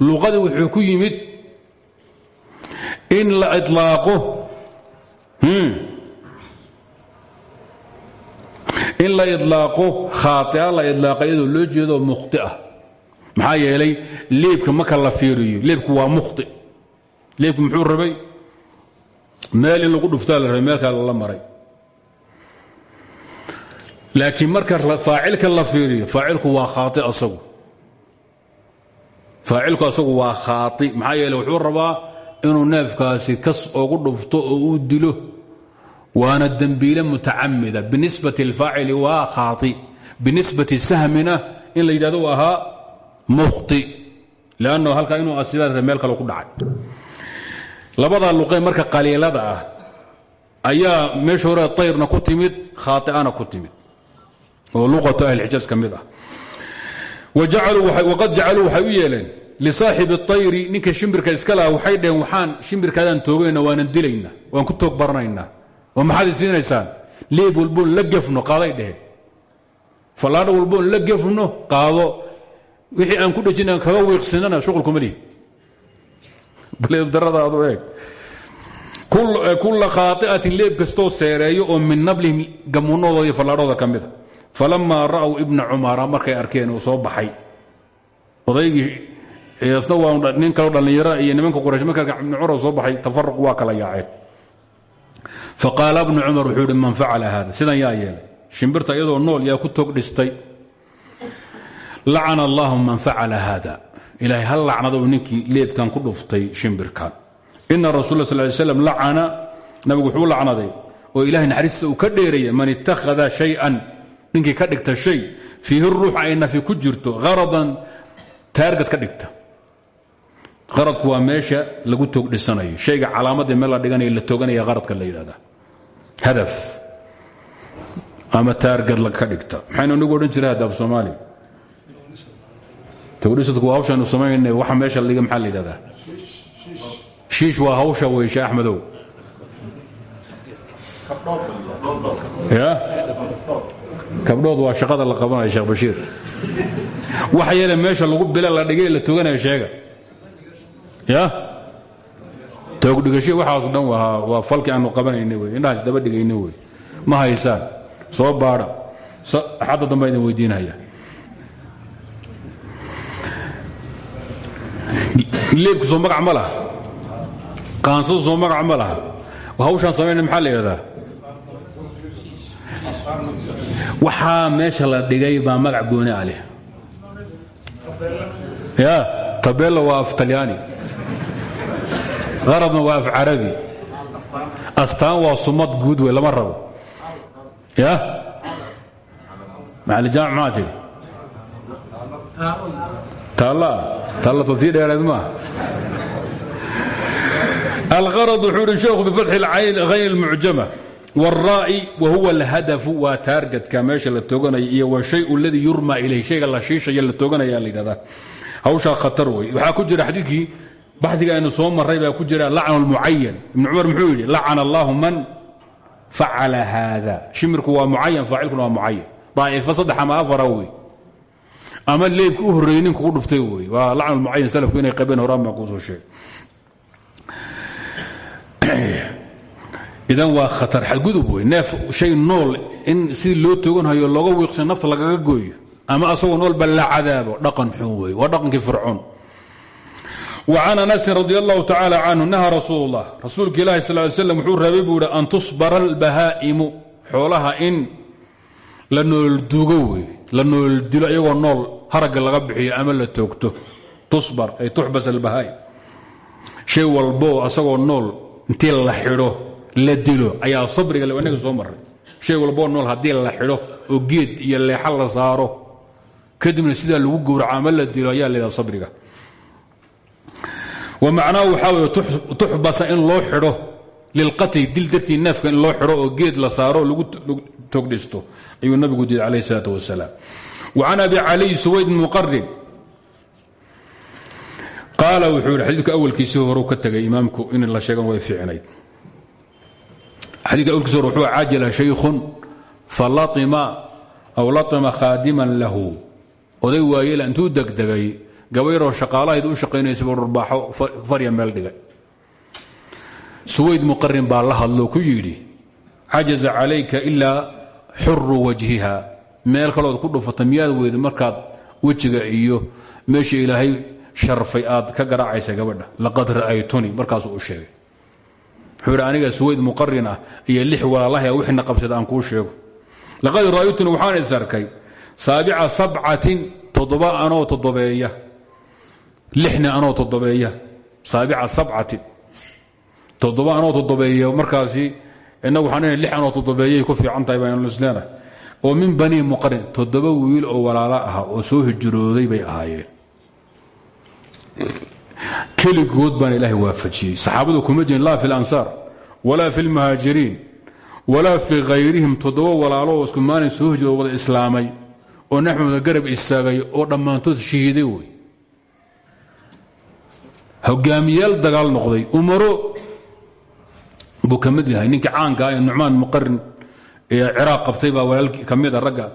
Luqadii wuxuu ku in la ilaaqo hmm, in la idlaaqo khaaia la idlaaqa iyadoo loo jeedo mukhti ah. Maxaa yeelay leebka marka la fiiriyo leebku waa mukhti. Leebku muxuu rabay? Meel lagu dhuftaa la rabay meel kale lala maray. Laakiin marka faacilka la fiiriyo faacilku waa khaai asagu. Faacilku asagu waa khaai maxaa yeele wuxuu rabaa inuu neefkaasi kas ogu dhufto oo uu dilo waana dembiile mutacamida binisbati اlfaacili waa khaai binisbati sahmina in la yidhahdo u ahaa mukhti lannahu halkaa inuu asiba meel kale ku dhacay labadaa luqee marka qaliilada ah ayaa meesha hore tayrna ku timid khaai'ana ku timid oo luqatu ahlixijaaz ka mid ah waqad jacaluu waxay u yeeleen lisaaxibi اطayri ninka shimbirka iska laha waxay dheheen waxaan shimbirkaadaan toogayna waanan dilayna waan ku toog baranaynaa oo maxaad isiinaysaan leeb walboon la gefno qaaday dheheen fallaadho walboon la gefno qaado. Wixii aan ku dhejin aan kaga wiiqsinana shuqulkuma lihi. Baleebdaradaadu eeg. Kulla khaai'atin leeb kastoo seereeyo oo min nablihim gamuunadooda iyo fallaadhooda ka mida falamaa ra'w ibna cumara markay arkeen uu soo baxay. Odaygii isna waa nin kaloo dhallinyara iyo nimanka quraysh marka ibn cumar soo baxay tafaruq waa kala yaaceen faqaala ibnu cumar wuxuu ihi man facala hada sidan yaa yeelay. Shimbirta iyadoo nool yaa ku tog dhistay. Lacana allahu man facala hada ilaahay hal lacnado ninkii leebkan ku dhuftay shimbirkan. Ina rasul sal ly slam lacana. Nabigu wuxuu lacnaday oo ilahay naxariista uu ka dheeraya man ittakhada shay-an. Ninkii ka dhigta shay fiihi ruux ay nafi ku jirto haradan taargad ka dhigta. Haradku waa meesha lagu toog dhisanayo. Shayga calaamadii meel la dhiganayo hadaf ama taargad ka dhigta maxaynu inagu odhan jiray hadda af soomaaliya togdhisadku waa hawshaynu samaynayna waxa meesha la dhiga maxaa la yidhahdaa? Shiish waa hawsha weyshe axmedow. Ya? Kabdhood waa shaqada la qabanaya sheekh bashiir. Waxa yeele meesha lagu bila la dhigay la toganayo sheega. Ya toogdhigasho waxaasu dhan waa falkii aanu qabanayna wey indhahaas daba dhigayna wey. Ma haysaan soo baadha axadda dambe idin weydiinaya leebku soo magac ma laha. Soo magac ma laha. Hawshaan samayna maxaa la yidhahdaa? Waxaa meesha la dhigay baa magac gooni a leh. Ya tabella waa af talyaani qaradna waa af carabi astaan waa sumad guud wey lama rabo ya macalijaamac maa tiri taalla taalla tood sii dheereed maaha algarad wuxuu ihi sheekhu bifatxi hayn اlmucjama wاlraa'i wa huwa alhadafu waa taargadka meesha la tooganaya iyo wshay اladii yurma ilayh shayga la shiishaya la tooganaya la yidhahdaa hawshaa khatar wey waxaa ku jira xadiidkii baxdiga aynu soo maray baa ku jira lacn اlmucayan ibn cumar muxuu yidhi allahu man facala haada shimirku waa mucayan faacilkuna waa mucayan daa'ifo saddex ama afara ama leebki u horreeyey ninku ku dhuftay wey. Waa lacn mucayan salafku inay qabeen horaan baa kuusoo sheegay. Idan waa khatar. Xadgudub wey. Neef shay nool in sidii loo toganhayo looga wiiqsan nafta lagaga gooyo ama asagoo noolba la cadaabo dhaqan xun wey. Waa dhaqankii fircoon وcan anasin radi allahu tacala canhu naha rasuul اllah rasuulka ilahi sal ly slam wuxuu rabay buu ihi an tusbara albahaa'imu. Xoolaha in la nooldugo wey la nooldilo iyagoo nool haragga laga bixiyo ama la toogto. Tusbar ay tuxbas albahaa'im. Shay walboo asagoo nool intii la xidho la dilo ayaa sabriga inaga soo maray. Shay walboo nool haddii la xidho oo geed iyo wmacnaahu waxaa wey tuxbasa in loo xidho lilqatli dil dartii neefka in loo xidho oo geed la saaro lagu togdhisto ayuu nabigu diiday calayh salaat wasalaam wa can abi caliy suwayd muqarin qaala wuxuu yidhi xadiidka awalkiisii horu ka tegay imaamku in la sheegan way fiicnayd. Xadiidka awalkiisi hore wuxuu cajala shaykhun falatima aw latima khaadiman lahu. Oday waayela intuu degdegay gabayroo shaqaalahayd u shaqaynaysa buu dhurbaaxo farya meel dhigay. Suwayd muqarin baa la hadloo ku yidhi cajaza calayka ilaa xuru wajhiha. Meel kalood ku dhufata miyaad weyda markaad wejiga iyo meesha ilaahay sharfay aad ka garaacaysa gabadha? Laqad ra'aytuni markaasuu u sheegay. Wuxuu suwayd muqarin ah iyo lix walaalahaya wixina qabsada aan kuu sheego. Laqad ra'aytuni waxaan is arkay saabica sabcatin toddoba anoo lixna anoo toddobeeya saabica sabcatin toddoba anoo toddobeeya markaasi inagu waxaan lix anoo toddobeeyay ku fiican tahay baan isleenahay oo min banii muqarin toddoba wiil oo walaalo ah oo soo hijrooday bay ahaayeen. Keligood baan ilaahay waafajiyey. Saxaabadu kuma jirin laa fi lansaar walaa fi lmuhaajiriin walaa fii hayrihim toddoba walaalo oo isku maalin soo hijiro wada islaamay oo naxmooda garab istaagay oo dhammaantood shahiiday hogaamiyaal dagaal noqday. Umaro buu ka mid yahay. Ninkii caanka ah ee nucmaan ee ciraaq qabtay baa walaalkii ka mid a ragga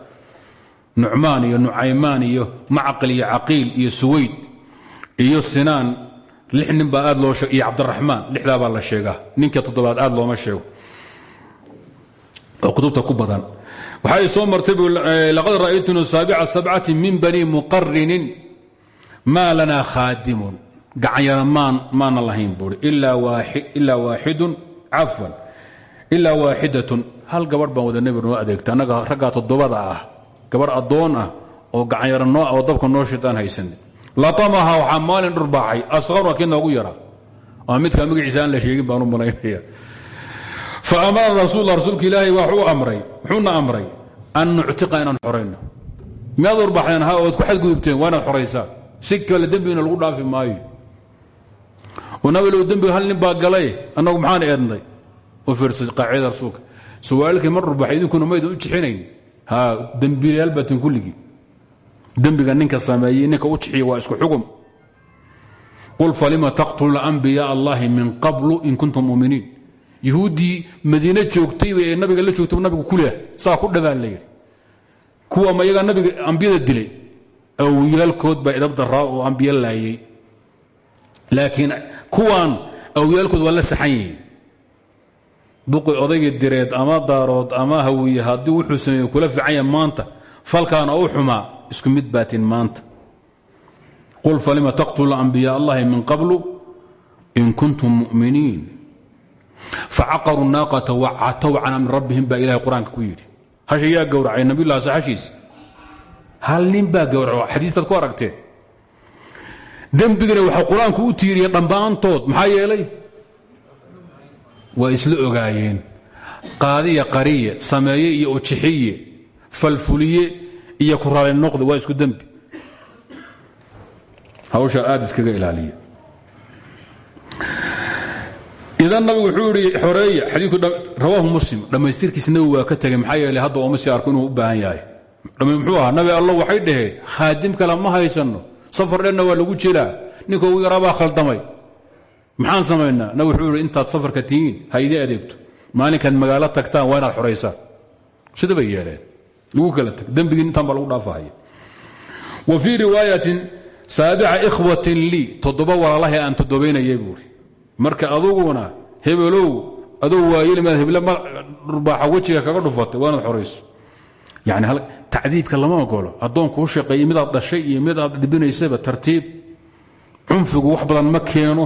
nucmaan iyo nucaymaan iyo macqil iyo caqiil iyo suwayd iyo sinaan. Lix nin baa aad loo iyo cabdiraxmaan. Lixdaa baa la sheegaa. Ninka toddobaad aad looma sheego. Oo ku badan. Waxay soo martay laqad ra'aytunu saabica sabcati min bani muqarinin maa lanaa khaadimun gacanyara maana lahayn buui ilaa waaxidatun hal gabadh baan wada nebi noo adeegta annaga raggaa toddobada ah gabarh addoon ah oo gacanyara noo oo dabka noo shitaan haysan. Latamaha waxaa maalin dhurbaaxay asqaruna kii noogu yara waa midkaa magaciisa aan la sheegin baan u malaynaya. Fa amara rasuul rasuulka ilaahay waxuu amray muxuuna amray an nuctiqa inaan xorayno. Miyaad urbaxdeen ha ood ku xadgudubteen waa inaad xoraysaan si kale dembigiina lagu dhaafi maayo oo nabilow dembiga hal nin baa galay annagu maxaan eednay? U fiirsay qaacidada rasuulka sawaalkii mar urbaxay idinkuna maydan u jixinayn? Ha dembiilayaal baatin kulligii dembiga ninka sameeyey ninka u jixiya waa isku xugum. Qul falima taqtuluuna anbiyaa allahi min qablu in kuntum muminiin? Yuhuuddii madiine joogtay ee nabiga la joogtay nabigu kuleh saa ku dhabaan la yidhi. Kuwa ma iyagaa nabiga ambiyada dilay? Oo laakiin kuwan awyaalkood waa la saxan yihiin. Buqi odaygii direed ama daarood ama hawiye haddii wuxuu sameeye kula fiican maanta falkaana u xumaa isku mid baatin maanta. Qul falima taqtulu anbiyaa allahi min qablu in kuntum mu'miniin? Facaqaruu naaqata wacatow can amri rabbihim baa ilahay qur'aanka ku yidhi. Hasha yaa gowracay nabiyullahi se hashiisi hal nin baa gowraco xadiistaad ku aragteen dembigana waxaa qur'aanku u tiiriyey dhammaantood maxaa yeelay? Waa isla ogaayeen. Qaadiya qariye sameeye iyo ujixiye falfuliye iyo ku raali noqde waa isku dembi. Hawsha aad iskaga ilaaliya. Idan nabigu wuxuu idhi xoreeya xadiiku rawaahu muslim dhammaystirkiisa waa ka tegey maxaa yeeley hadda ooma sii arko inuu u baahan yahay. Muxuu ahaa nabi allo waxay dhaheen khaadim kale ma haysanno safar dhenna waa lagu jiraa ninka ugu yaraabaa khaldamay. Maxaan samaynaa nabig wuxuu ihi intaad safarka tihiin ha idii adeegto. Maalinkaad magaalo tagtaan waa inaad xoraysaan sida bay yeeleen. Lagu kala tag. Dembigii intaan baa lagu dhaafahaya wa fii riwaayatin saabica ikhwatin lii toddoba walaalahay aan toddobaynayay buuri marka aduguna hebelow aduu waayelimaad heble dhurbaaxa wejiga kaga dhufatay waa xorayso yani tacdiibka lama ogolo addoon kuu shaqeeyey midaad dhashay iyo mid aad dhibinaysaba tartiib cunfigu wax badan ma keeno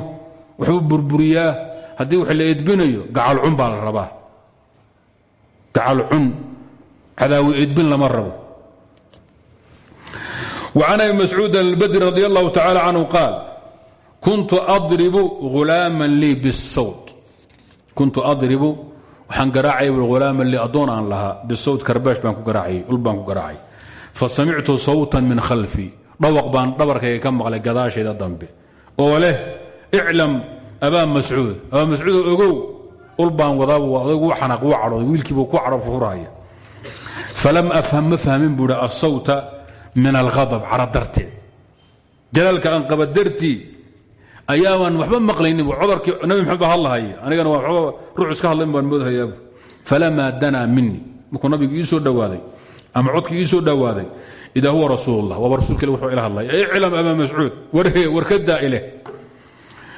waxbuu burburiyaa haddii wax la edbinayo gacal cun baa la rabaa gacal cun cadaawi edbin lama rabo وcan abi mascuud albadri radi allahu tacala canhu qaal kuntu adribu hulaaman lii bالsawt kuntu adribu waxaan garaacay hulaaman lii addoon aan lahaa bisawt karbaash baan ku garaacayay ul ku garaacay. Fasamictu sawtan min khalfii dhawaq baan dhabarkayga ka maqlay gadaashayda dambe. Oo leh iclam abaa mascuud abaa mascuud ogow ul baan wadaaba waa odaygu u xanaaq wuu cadhooday ku cadho furaya falam afham ma fahmin buu hi asawta min alhadab cara darteed. Jalaalka aan qaba dartii ayaaban waxba maqlaynin codorkii nabi maxamed baa hadlahaya anigana waa waba ruux iska hadlayn baan moodhayaab falamaa danaa mini markuu nabigu ii soo dhowaaday ama codkii ii soo dhowaaday idaa huwa rasuulullah waaba rasuulka il wuxuu ila hadlaya iclam abaa mascuud warhe warkadaa ileh.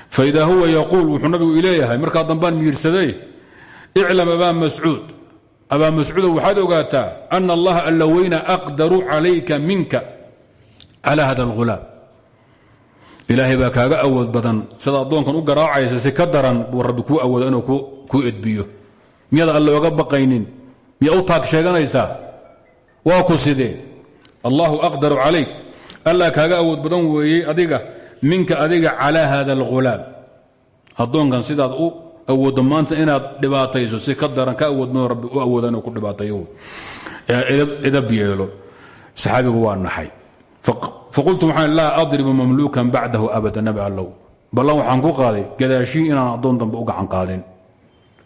Faidaa huwa yaquul wuxuu nabigu ileeyahay markaa dambaan miirsaday iclam abaa mascuud. Abaa mascuudo waxaad ogaataa ana allaha alla aqdaru calayka minka cala hada alghulaam ilaahay baa kaaga awood badan. Sida addoonkan u garaacaysa si ka daran buu rabbi kuu awooda inuu kuu edbiyo. Miyaad alle oga baqaynin? Miyaa u taag sheeganaysaa waa ku sidee? Allahu aqdaru calayk. Allah kaaga awood badan weeyey adiga minka adiga calaa hada alghulaam addoonkan sidaad u awooddo maanta inaad dhibaatayso si ka daran ka awood badan rabbi u awooda inuu ku dhibaatayo. Idab yeelo saxaabigu waa naxay faqultu waxaan laa adribu mamluukan bacdahu abada nabi allow ballan waxaan ku qaaday gadaashii inaan addoon dambe u gacan qaadin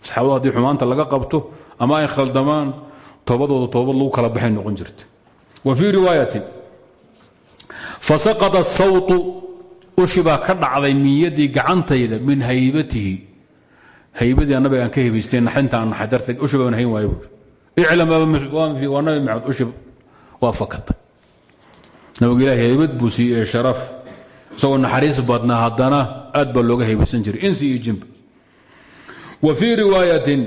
saxaabadu haddii xumaanta laga qabto ama ay khaldamaan toobadooda toobad lagu kala baxay noqon jirta wa fii riwaayatin fasaqada sawtu ushi baa ka dhacday min yadii gacantayda min haybatihi haybadii annabiga aan ka hebaystay naxinta aan naxay darteed ushi baan hayn waayo buuri iclam waa nabi maxamed ushi waa nabiga ilahi haybad buu siiyey ee sharaf. Isagoo naxariis badnaa haddana aad baa looga haybaysan jiray. Insi iyo jinba wa fii riwaayatin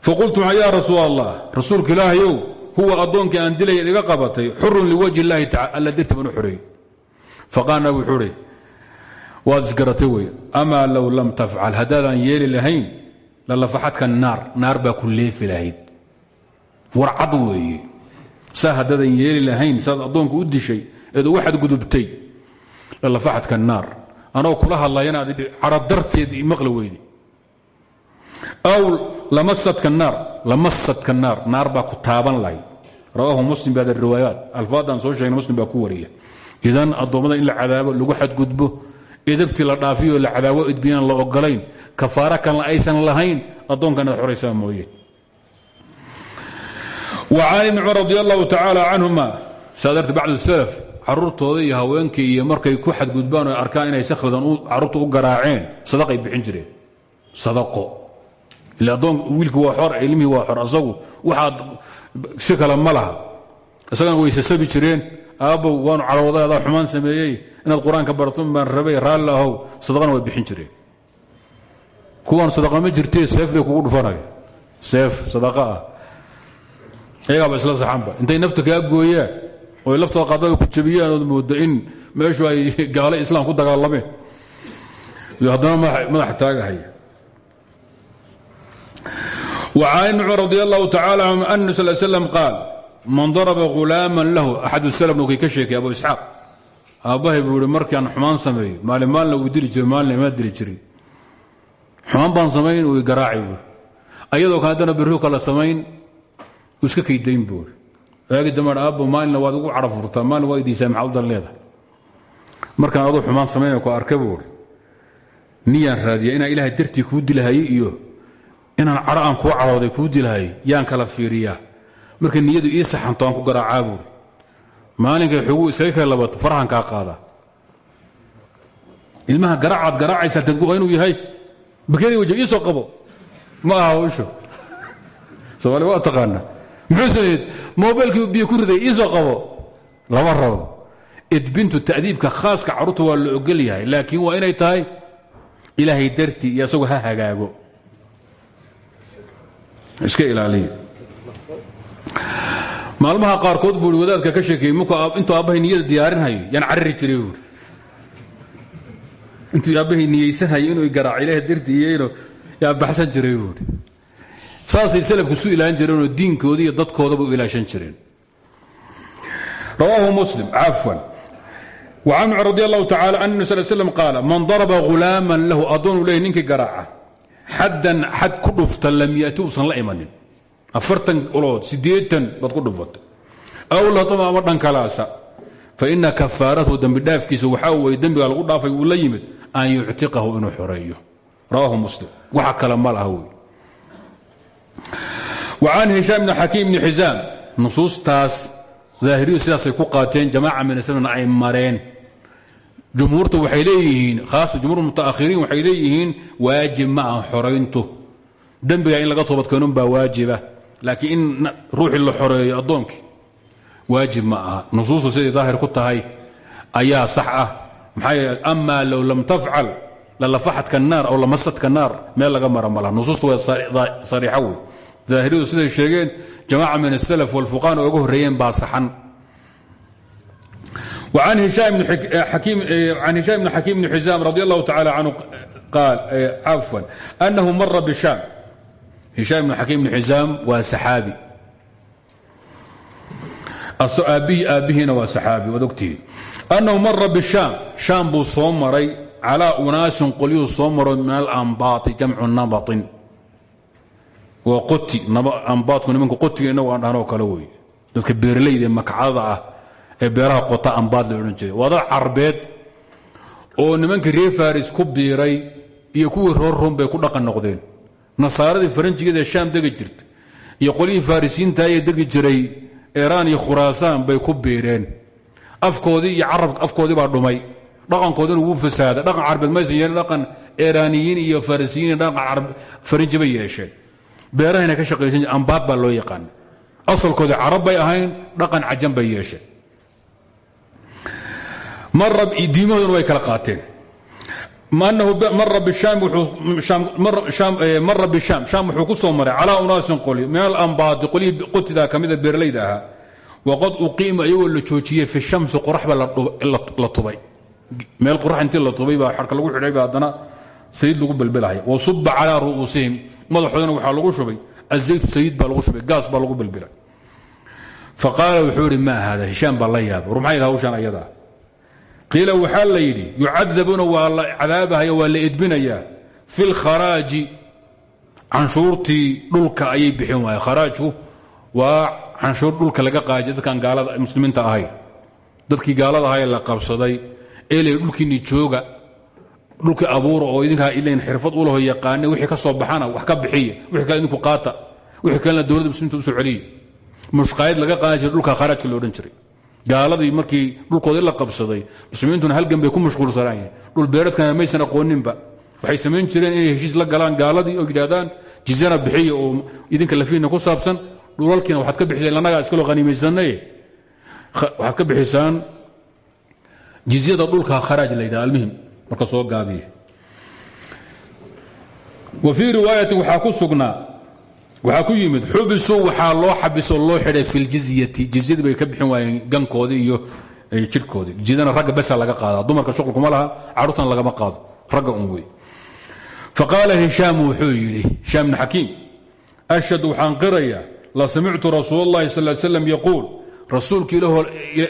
faqultu yaa rasuul allah rasuulka huwa addoonkii aan dilaya iga qabatay xurun liwajhi illaahi alla dirti baan u xoreeyey faqaal nabig wuxuu uhi waad isgaratay wey amaa low lam tafcal haddaadaan yeeli lahayn lalafaxadka naar naar baa ku leefi lahayd. Warcad weeye saa haddaadan yeeli lahayn saad addoonku u dishay eed ugu xadgudubtay lalafaxadka naar. Anoo kula hadlayana ad caro darteed maqli weydi. Aw lamasadka naar lamasadka naar naar baa ku taaban lahayd rawaahu muslim bihada riwaayaat alfaadaan soo sheegna muslim baa ku wariya idan addoommada in la cadaabo lagu xadgudbo edabtii la dhaafiyo la cadaabo idbiyaan la ogolayn kafaara kalna aysan lahayn addoonka inaad xoraysaa mooye وcan ibni cumar radi allahu tacaala canhuma saa dartee bacdu salaf iyo haweenkii iyo markay ku xadgudbaan o arkaan inay si khaldan carruurta u garaaceen sadaqay bixin jireen. Sadaqo. Ila addoon wiilki waa xor ilmihii waa xor asagu waxaad si kale ma laha. Isagana way sasabi jireen aabbow waanu cadhooday adaa xumaan sameeyey inaad qur'aanka baan rabay raalli ahow. Sadaqana bixin jireen. Kuwaan sadaqa jirtee seef bay kugu dhufanaya seef sadaqa ah iyagaaba isla saxanba. Intay nafta kaa gooyaan oy laftooda qaadada ku jabiyaan ood moodo in meeshu ay gaale islaam ku dagaalameen haddana madaxa taagahaya. وcan ibn cumar radi allahu tacala canhu an sal slam qaal man daraba ghulaaman lahu axad slm kii ka sheekay abu isxaaq. Aabbahay buu ihi markaan xumaan sameeyo maalin maalina uu dili jiro maalina imaa dili jirin xumaan baan samayn uu garaaci buui ayadoo kan haddana berriu kala samayn uu iska kaydayn buui waagi dambe aabbo maalina waad ugu cara furtaa maalina waa idiisaa maxaa u dan leedahay. Markaan aduu xumaan samaynaya ku arka buui niyaan raadiya inaan ilaahay dartii kuu dilahayay iyo inaan caro aan kuu cadhooday kuu yaan kala fiiriyaa. Markay niyadu ii saxanto aan ku garaacaa buui maalinkay xuguu iskaga kala labato farxan kaa qaada ilmaha garaacaad garaacaysaa tangu inuu yahay. Bakeeri wajh ii qabo. Ma aha hawsho soomaali waa taqaana muxuu sameeyey mobilkii biyo ku riday ii soo qabo? Lama rabo. Idbintu ta'diibka khaaska carruurta waa la ogol yahay laakiin waa inay tahay ilaahay dartii iyo ha hagaago. Iska ilaaliya maalmaha qaarkood buu wadaadka ka sheekeeyey intuu aabbahay niyada diyaarinhayo yaan cariri jiray buui intuu aabbahay inuu garaaco ilaah dartii iyo yaa baxsan jiray buui saasay salafku su ilaalin jireenoo diinkooda iyo dadkoodaba u ilaashan jireen. Rawaahu muslim cafwan. Cumar radi allahu tacala an nabi sal slam qaala man daraba ghulaaman lahu addoonuu leeyay ninkii garaaca xaddan xad ku dhufta lam yati uusan la imanin. Afartan ulood siddeetan baad ku dhufatay aw latama ama dhankalaasa faina kafaaratahu dembi dhaafkiisa waxaa weye dembiga lagu dhaafay uu la yimid an yuctiqahu inuu xoreeyo. Rawaahu muslim waxa kale ma laha وcan hishaam bn xakiim bni xisaam nusuustaas daahiriyu sidaasay ku qaateen jamaaca min slmna ay mareen jumhuurta waxay leeyihiin haasa jumhuur mutaakhiriin waxay leeyihiin waajib ma aha xorayntu dembiga in laga toobadkeenun baa waajiba laakiin in ruuxii la xoreeyo addoonkii waajib ma aha nusuustu siday daahir ku tahay ayaa sax ah lalafaxadka naar oo lamasadka naar meel laga mara malaha nusuustu waa sariixo wey daahiriyadu sheegeen jamaaca min asalaf walfuqahan ooga horreeyeen baa saxan. An hishaam ibn xakiim eh, eh, bni xisaam radi allahu tacala canhu qaal eh, cafwan anahu mara bishaam. Hishaam ibn xakiim bni xisaam waa saxaabi. Aabbihiina waa saxaabi waad ogtihi. Annahu mara bishaam. Shaam buu soo maray calaa unaasin qolyuhu soo maro min alambaati jamcu nabain waa qoti ambaadku nimanka qotiga inagu aan dhahnoo kale wey dadka beerleyda makcadada ah ee beeraha qota ambaad la odhan jiray. Waa dad carbeed oo nimankii reer faris ku biiray iyo kuwii roor rum bay ku dhaqan noqdeen. Nasaaradii faranjigeeda shaam degi jirta iyo qolyihii farisiintaayee degi jiray eraan iyo khuraasaan bay ku biireen. Afkoodii dhaqankoodina wuu fasaada dhaqan carbeed maysan yeelin dhaqan eraaniyiin iyo farisiyiin dhaqan farinji bay yeesheen. Beerahayna ka shaqaysan jir ambaad baa loo yaqaana asalkoodii carab bay ahayn dhaqan cajan bay yeesheen. Diimahooduna way kala qaateen. Mara bisham sham wuxuu ku soo maray calaa unaasin qoli min alambaadi qolyihii qotida ka mida waqad uqiima iyagoo la joojiyey fi shamsi qoraxba la tubay meel qorax intii la tubay baa xarka lagu xidhay ba haddana sayid lagu belbelahaya wa suba calaa ru'uusihim. Madaxoodana waxaa lagu shubay. Azaytu sayid baa lagu shubay. Gaas baa lagu belbelay faqaala wuxuu ihi maa haada hishaam baa la yaaba war maxay hawshaan ayadaa? Qiila waxaa la yidhi yucadabuuna waa la cadaabahaya waa la edbinayaa fi lkharaaji canshuurtii dhulka ayay bixin waaya kharaajku waa canshuur dhulka laga qaajiy dadkaan gaalada muslimiinta ahayn dadkii gaalada ahay la qabsaday ee le dhulkiinni jooga dhulkii abuura oo idinkaa ilayn xirfad u laho yaqaane wixii ka soo baxana wax ka bixiya wixii kale idinku qaata wixii kalena dowladda muslimiinta u soo celiya mushqaayad laga qaadi jiray dhulka kharaajka lo odhan jiray. Gaaladii markii dhulkoodii la qabsaday muslimiintuna halgan bay ku mashquulsanaayeen dhul beeradkana maysan aqooninba waxay samayn jireen inay heshiis la galaan gaaladii oo yidhaahdaan jizyana bixiya oo idinka lafiina ku saabsan dhulalkiina waxaad ka bixisaan annagaa iskaloo haniimaysanay waxaad ka bixisaan jizyada dhulka kharaaj la yidhaha almuhim marka soo gaabiye wa fii riwaayatin waxaa ku sugnaa waxaa ku yimid xubisuu waxaa loo xabisoo loo xidhay fi ljizyati jizyadii bay ka bixin waayeen gankoodii iyo jirhkoodii jizyadana ragga besa laga qaadaa dumarka shuqulkuma laha carruurtan lagama qaado. Ragga un wey. Faqaala hishaam wuxuu yidhi hishaam bn xakiim ashhad waxaan qirayaa la samictu rasuul اllahi sal slam yaquul rasuulka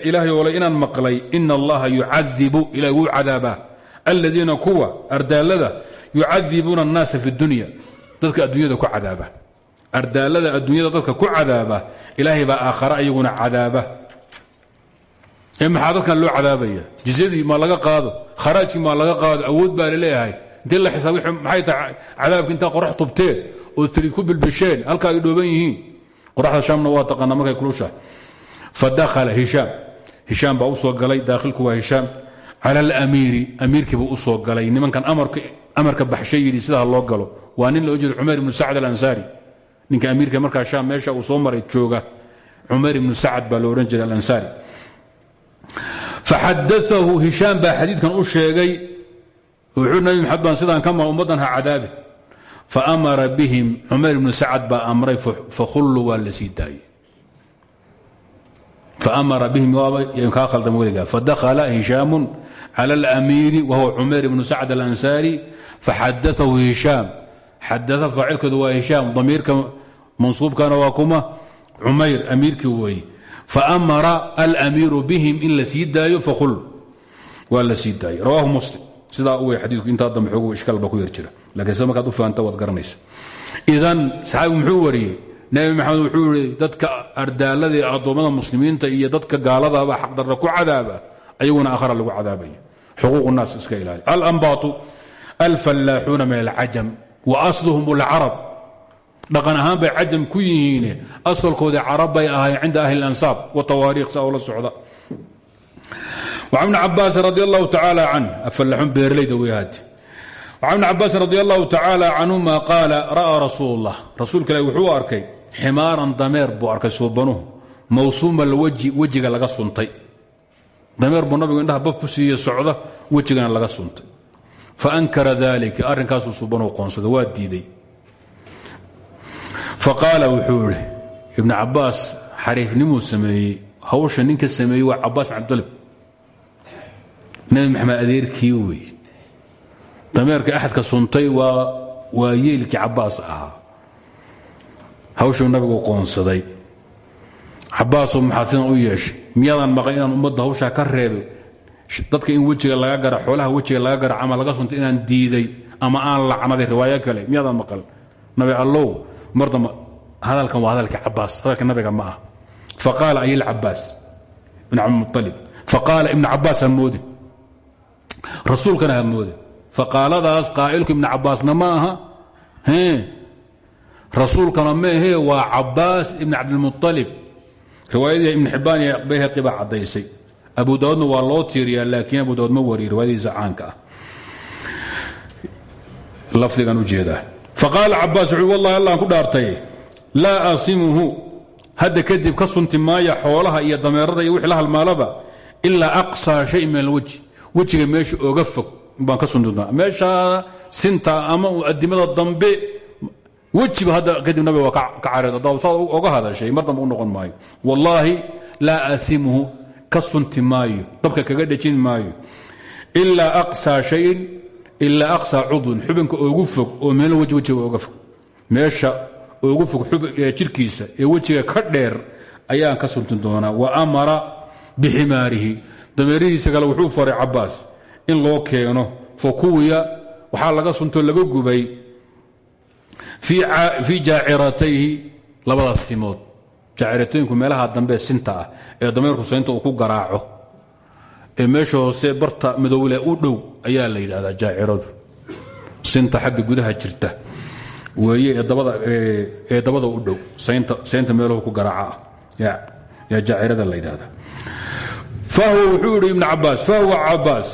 ilaahay ole inaan maqlay ina allaha yucadibu ilahy wuu cadaabaa. Aladiina kuwa ardaalada yucadibuuna annaasa fi dunya. Dadka addunyada ku cadaaba ardaalada adduunyada dadka ku cadaaba ilaahay baa aakhara iyaguna cadaaba ee maxaa loo cadaabaya? Jizyadii maa laga qaado kharaajkii maa laga qaado awood baa la leeyahay intee la xisaab maxay tahay? Cadaabki intaa qorax tubteen oo tiriid ku bilbisheen halka ay dhooban yihiin. Qoraxda shaamna waa taqaanaa markay kulushahay fadakhala hishaam hishaam baa u soo galay daakhilku waa hishaam cala alamiiri amiirkiibuu u soo galay. Nimankan amarka baxshay yidhi sidaa loo galo. Waa nin loo jeedo cumayr ibnu sacd alansaari. Ninka amiirka markaa shaam meesha uu soo maray jooga cumayr ibnu sacad baa lo odhan jiray alansaari. Faxadaahu hishaam baa xadiidkan u sheegay wuxuu nabi maxamed baan sidaan ka maa ummaddan ha cadaabi faamara bihim cumayr ibnu sacad baa amray fakhulluu waa la sii daayey faamara bihim kaa khaldam weligaa fadakhala hishaamu cala alamiiri wahuwa cumayr ibnu sacd alansaari faxadaahu hishaam xadaa faacilkoodu waa hishaam damiirka mansuubkana waa kuma cumayr amiirkii weeye faamara alamiiru bihim in la sii daayo fakhul waa la sii daayey rawaahu muslim sidaa u wey xadiiku intaa dambe xoogu ishkaal baa ku yar jira lakiin sida markaad u fahamta waad garanaysa idan saxaabigu muxuu wariyey nabi maxamed wuxuu ii dadka ardaalada ee addoommada muslimiinta iyo dadka gaaladaba xaqdarra ku cadaaba ayaguna akhra lagu cadaabaya xuquuq naas iska ilaali. Alambaatu alfallaaxuuna min alcajam wa asluhum alcarab. Dhaqan ahaan bay cajam ku yihiine. Asalkoodii carab bay ahay cinda ahli اlansaab watawaariikh sa la socda. Wacan bni cabaasin radi allahu tacaala canh afallaaxuun beerleyda weyahaati can ibni cabaasin radi allahu tacaala canhuma qaala ra'aa rasuullah rasuulka ilahi wuxuu arkay ximaaran dameer bu arkay suubanuhu mawsuuma alwejhi wejiga laga suntay. Dameer buu nabigu indhaha bab ku siiye socda wejigana laga suntay. Faankara dalika arrinkaasuu suubanuhu qoonsada waa diiday. Faqaala wuxuu idhi ibnu cabbaas xariifnimuu sameeyey. Hawsha ninka sameeyey waa cabbaas bin cabdilib. Nabi maxamed adeerkii wey dameerka axadka suntay waa yeelkii cabaas ahaa. Hawshuu nabigu qoonsaday. Cabaasoo maxaad sidan u yeeshay? Miyaadan maqan inaan ummadda ka reebay dadka in wejiga laga gara xoolaha wejiga laga gara ama laga suntay inaan diiday ama aan lacnaday riwaayo kale. Miyaadan maqal nabi allow mar hadalkan waa hadalka cabaas hadalka nabiga ma ah faqaala ayilcabaas ibn cabdilmualib faqaala ibn cabaas ha moodin. Rasuulkana hamoode faqaaladaas qaa'ilku ibn cabbaasna ma aha. Rasuulkana maahee waa cabbaas ibn cabdilmualib riwaayadii ibn xibbaan iyo bayhaqi baa caddaysay. Abu daawudna waa loo tiiriyaa laakiin abu daawud ma wariyo riwaayadiisa caanka ah. Lafdigan u jeedaa faqaala cabaas wuxuu wallahi allaan ku dhaartay. Laa aasimuhu. Hadda kadib ka sunti maaya xoolaha iyo dameerada iyo wixii la halmaalaba ilaa aqsaa shay min alwejhi wejiga meesha oga fog baan ka suntinaa meesha sinta ama adimada dambe wejiba hadda kadib nabiga waa ka careed. Haddaa saa oga hadashay mar dambe u noqon maayo. Wallaahi laa aasimuhu ka sunti maayo dabka kaga dhejin maayo. Ilaa aqsaa shayin ilaa aqsaa cudun xubinka ogu fog oo meel weji wejiga fog. Meesha ogu fog jirkiisa ee wejiga ka dheer ayaan ka suntin doonaa. Wa amara biximaarihi. Dameerihiisa kale wuxuu faray cabaas in loo keeno fa kuwiya waxaa laga suntoo laga gubay fii jaaciratayhi labada simood. Jaaciratooyinku meelaha dambe sinta ah ee dameerku saynta ku garaaco ee meesha hoose barta midowle u dhow ayaa la yidhahdaa jaaciradu. Sinta xagga gudaha jirta weeye ee dabada u dhow saynta meeluhu ku garaaca ah. Yaa jaacirada la yidhahdaa. Fahuwa wuxuu idhi ibn cabaas fahuwa cabaas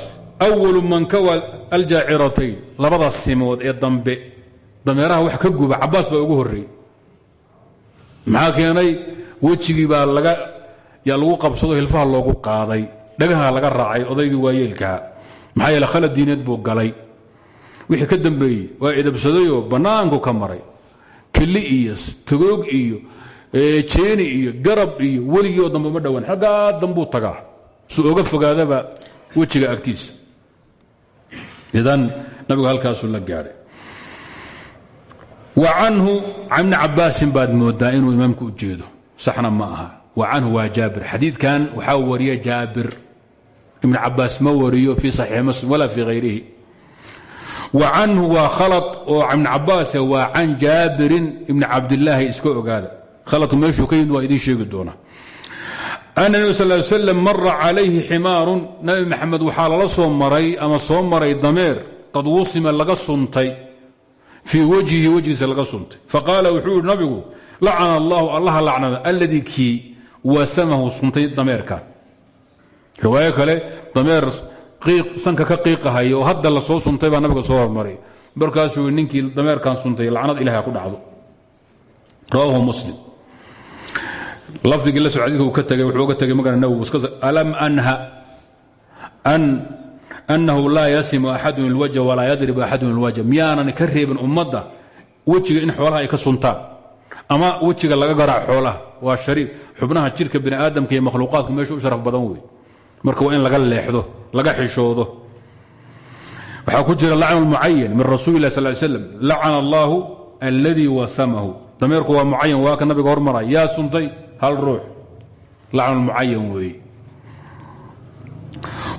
awalu man kawa aljaaciratayn labada simood ee dambe dameeraha wax ka guba cabaas baa ugu horreey maxaa keenay wejigii baa laga yaa lagu qabsado hilfaha loogu qaaday dhagaha laga raacay odaygii waayeelkaa maxaa yeele khalad diineed buu galay wixii ka dambeeyey waa idabsadayoo bannaanku ka maray keli iyo tagoog iyo jeeni iyo garab iyo weligii oo ma dhowaan xaggaa dambuu tagaa su oga fogaadaba wejiga agtiisa idan nabigu halkaasuu la gaadhay wa canhu can ibni cabaasin baad moodaa inuu imaamku u jeedo. Saxna ma aha. Wa canhu waa jaabir. Xadiidkan waxaa wariya jaabir. Ibn cabaas ma wariyo fii saxiixi muslim walaa fii hayrihi wa canhu waa khalad oo ibn cabaase waa can jaabirin ibni cabdilaahi iska ogaada. Khaladku meeshuu ka yimid waa idiin sheegi doonaa ana nebi sal l slam mara calayhi ximaarun. Nabi maxamed waxaa lala soo maray ama soo maray dameer qad wusima laga suntay. Fii wajhihi wejgiisa laga suntay. Faqaala wuxuu yihi nabigu lacana allahu allaha lacnada alladii kii wasamahu suntay dameerkan riwaayo kale dameer sanka ka qiiqahaya oo hadda la soo suntay baa nabiga soo hormaray. Markaasuu ninkii dameerkan suntay lacnad ilahi ha ku dhacdo. Rawaahu muslim lafdigii la soo xadidka uu ka tegay wuxuu oga tegay magana nawowi alam anha an annahu laa yasimu axadun ilwajha walaa yadribu axadun ilwajha miyaanan ka reebin ummadda wejiga in xoolaha ay ka suntaan. Ama wejiga laga garaac xoolaha. Waa shariif. Xubnaha jirka bini aadamka iyo makhluuqaadku meesha sharaf badan wey marka waa in laga leexdo laga xishoodo. Waxaa ku jira lacnu mucayan min rasuuli lah sal slam lacana allahu alladii wasamahu. Dameerku waa mucayan waa ka nabiga hormaray yaa suntay hal ruux lacnu mucayan weeye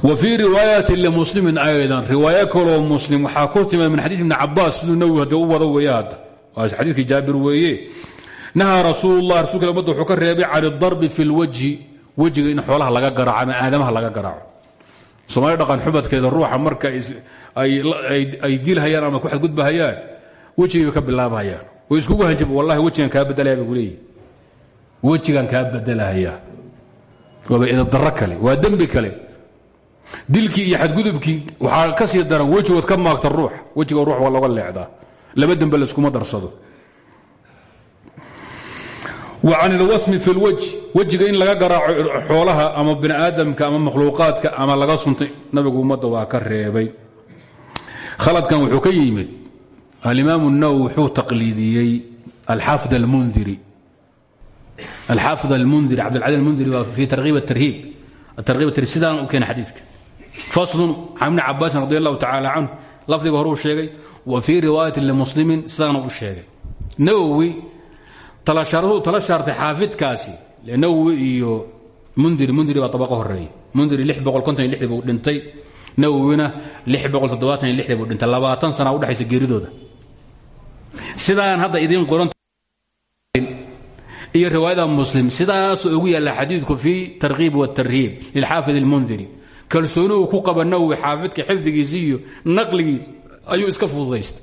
wa fii riwaayati limuslimin aydan riwaayo kaloo muslim waxaa min xadiis ibni cabaas siduu nabigu hadee u wado weeye hadda. Waa xadiidkii jaabir weeye. Nahaa rasuul lah rasulka ummadda fi lwajhi wejiga in xoolaha laga garaaco ama aadamaha laga garaaco. Soomaali dhaqan xubadkeeda ruuxa marka ay dilhayaan ama ku xadgudbahayaan wejigay ka bilaabhayaan way iskugu hanjab wallahi wejigan kaa bedelaya bay wejigan kaa bedelahayaa. Waaba idabdarro kale waa dembi kale. Dilkii iyo xadgudubkii waxaa ka sii daran wejigood ka maagta ruux. Wejiga ruux waa looga leecdaa. Laba dembe layskuma darsado. Wa can ilwasmi fi lwaj wejiga in laga garaaco xoolaha ama bini aadamka ama makhluuqaadka ama laga suntay nabigu ummadda waa ka reebay. Khaladkan wuxuu ka yimid alimaam الnawowi wuxuu taqliidiyey alxaafid almundiri alxaafid almundiri cabdilcali almundiri waa fi tarhiib tarhiib tarhiib tarhiib sidaan u keena xadiidka faslun can ibni cabaasin radi allahu tacaala canhu lafdiga horuu sheegay wa fii riwaayati limuslimin sidaana u sheegay nawowi tala shaartay xaafidkaasi nawowi iyo mundiri mundiri baa abaqo horreeya mundiri buu dhintay nawowina buu dhintay labaatan sana udhexaysa geeridooda sidaan hadda idiin qoran iyo riwaayada muslim sidaasoo ugu yaalla xadiidku fii tarkiib watarhiib lilxaafid اlmundiri kalsooni uu ku qaba nawowi xaafidka xifdigiisi iyo naqligiis ayuu iska fududaysta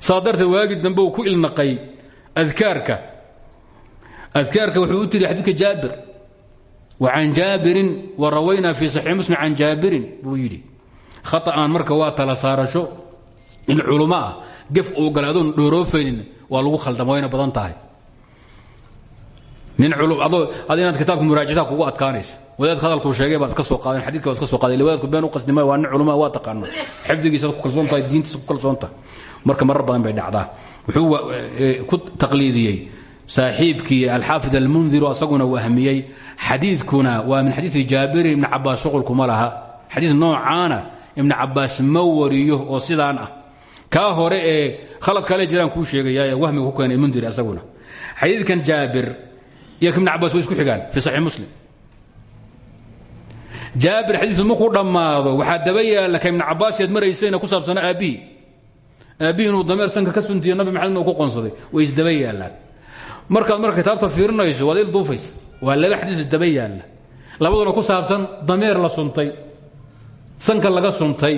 saa darteed waagii dambe uu ku ilnaqay adkaarka. Wuxuu u tiri xadiidka jaabir wa can jaabirin wa rawaynaa fii saxiix muslim can jaabirin buu yidhi. Khaa'an marka waa tala saarasho in culummo ah gef uu gala adoon waa lagu khaldama badan tahay nin ad inaad kitaabka muraajactaa kugu adkaanaysa wadaadku hadalkuu sheegay baad iska soo qaadeen xadidka baad iska soo qaadeen. Wadaadku been u qasdimay waa nin culummaa waa taqaano. Xifdigiisaad ku kalsoon tahay diintiisa ku kalsoon tahay. Marka marar badan bay dhacdaa. Wuxuu ku taqliidiyey saaxiibkii alxaafid almundiru asaguna wahmiyey xadiidkuna waa min xadiidi jaabirin ibni cabaas shuqulkuma laha. Xadiid noocaana ibni cabaas ma oo sidaan ah. Kaa hore ee khalad kale jiraan kuu sheegaya wahmiga ku keenay mundiri asaguna xadiidkan jaabir iyo ibn cabaas way isku xigaan fii saxiix muslim. Jaabir xadiisu markuu dhammaado waxaa daba yaalla ka ibn cabaas yaad maraysayna ku saabsana aabbihii. Aabbihii inuu dameer sanka ka suntiyo nabi maxamed inuu ku qonsaday way isdaba yaallaan. Markaad marka kitaabta fiirinayso waad il duufaysa. Waa laba xadiis isdaba yaalla. Labaduna ku saabsan dameer la suntay sanka laga suntay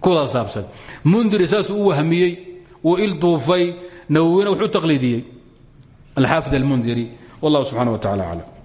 kuwada saabsan. Mundiri saasuu u wahmiyey wuu il duufay nawowina wuxuu taqliidiyey. Alxaafid almundiri wallah subxana wa tacala aclam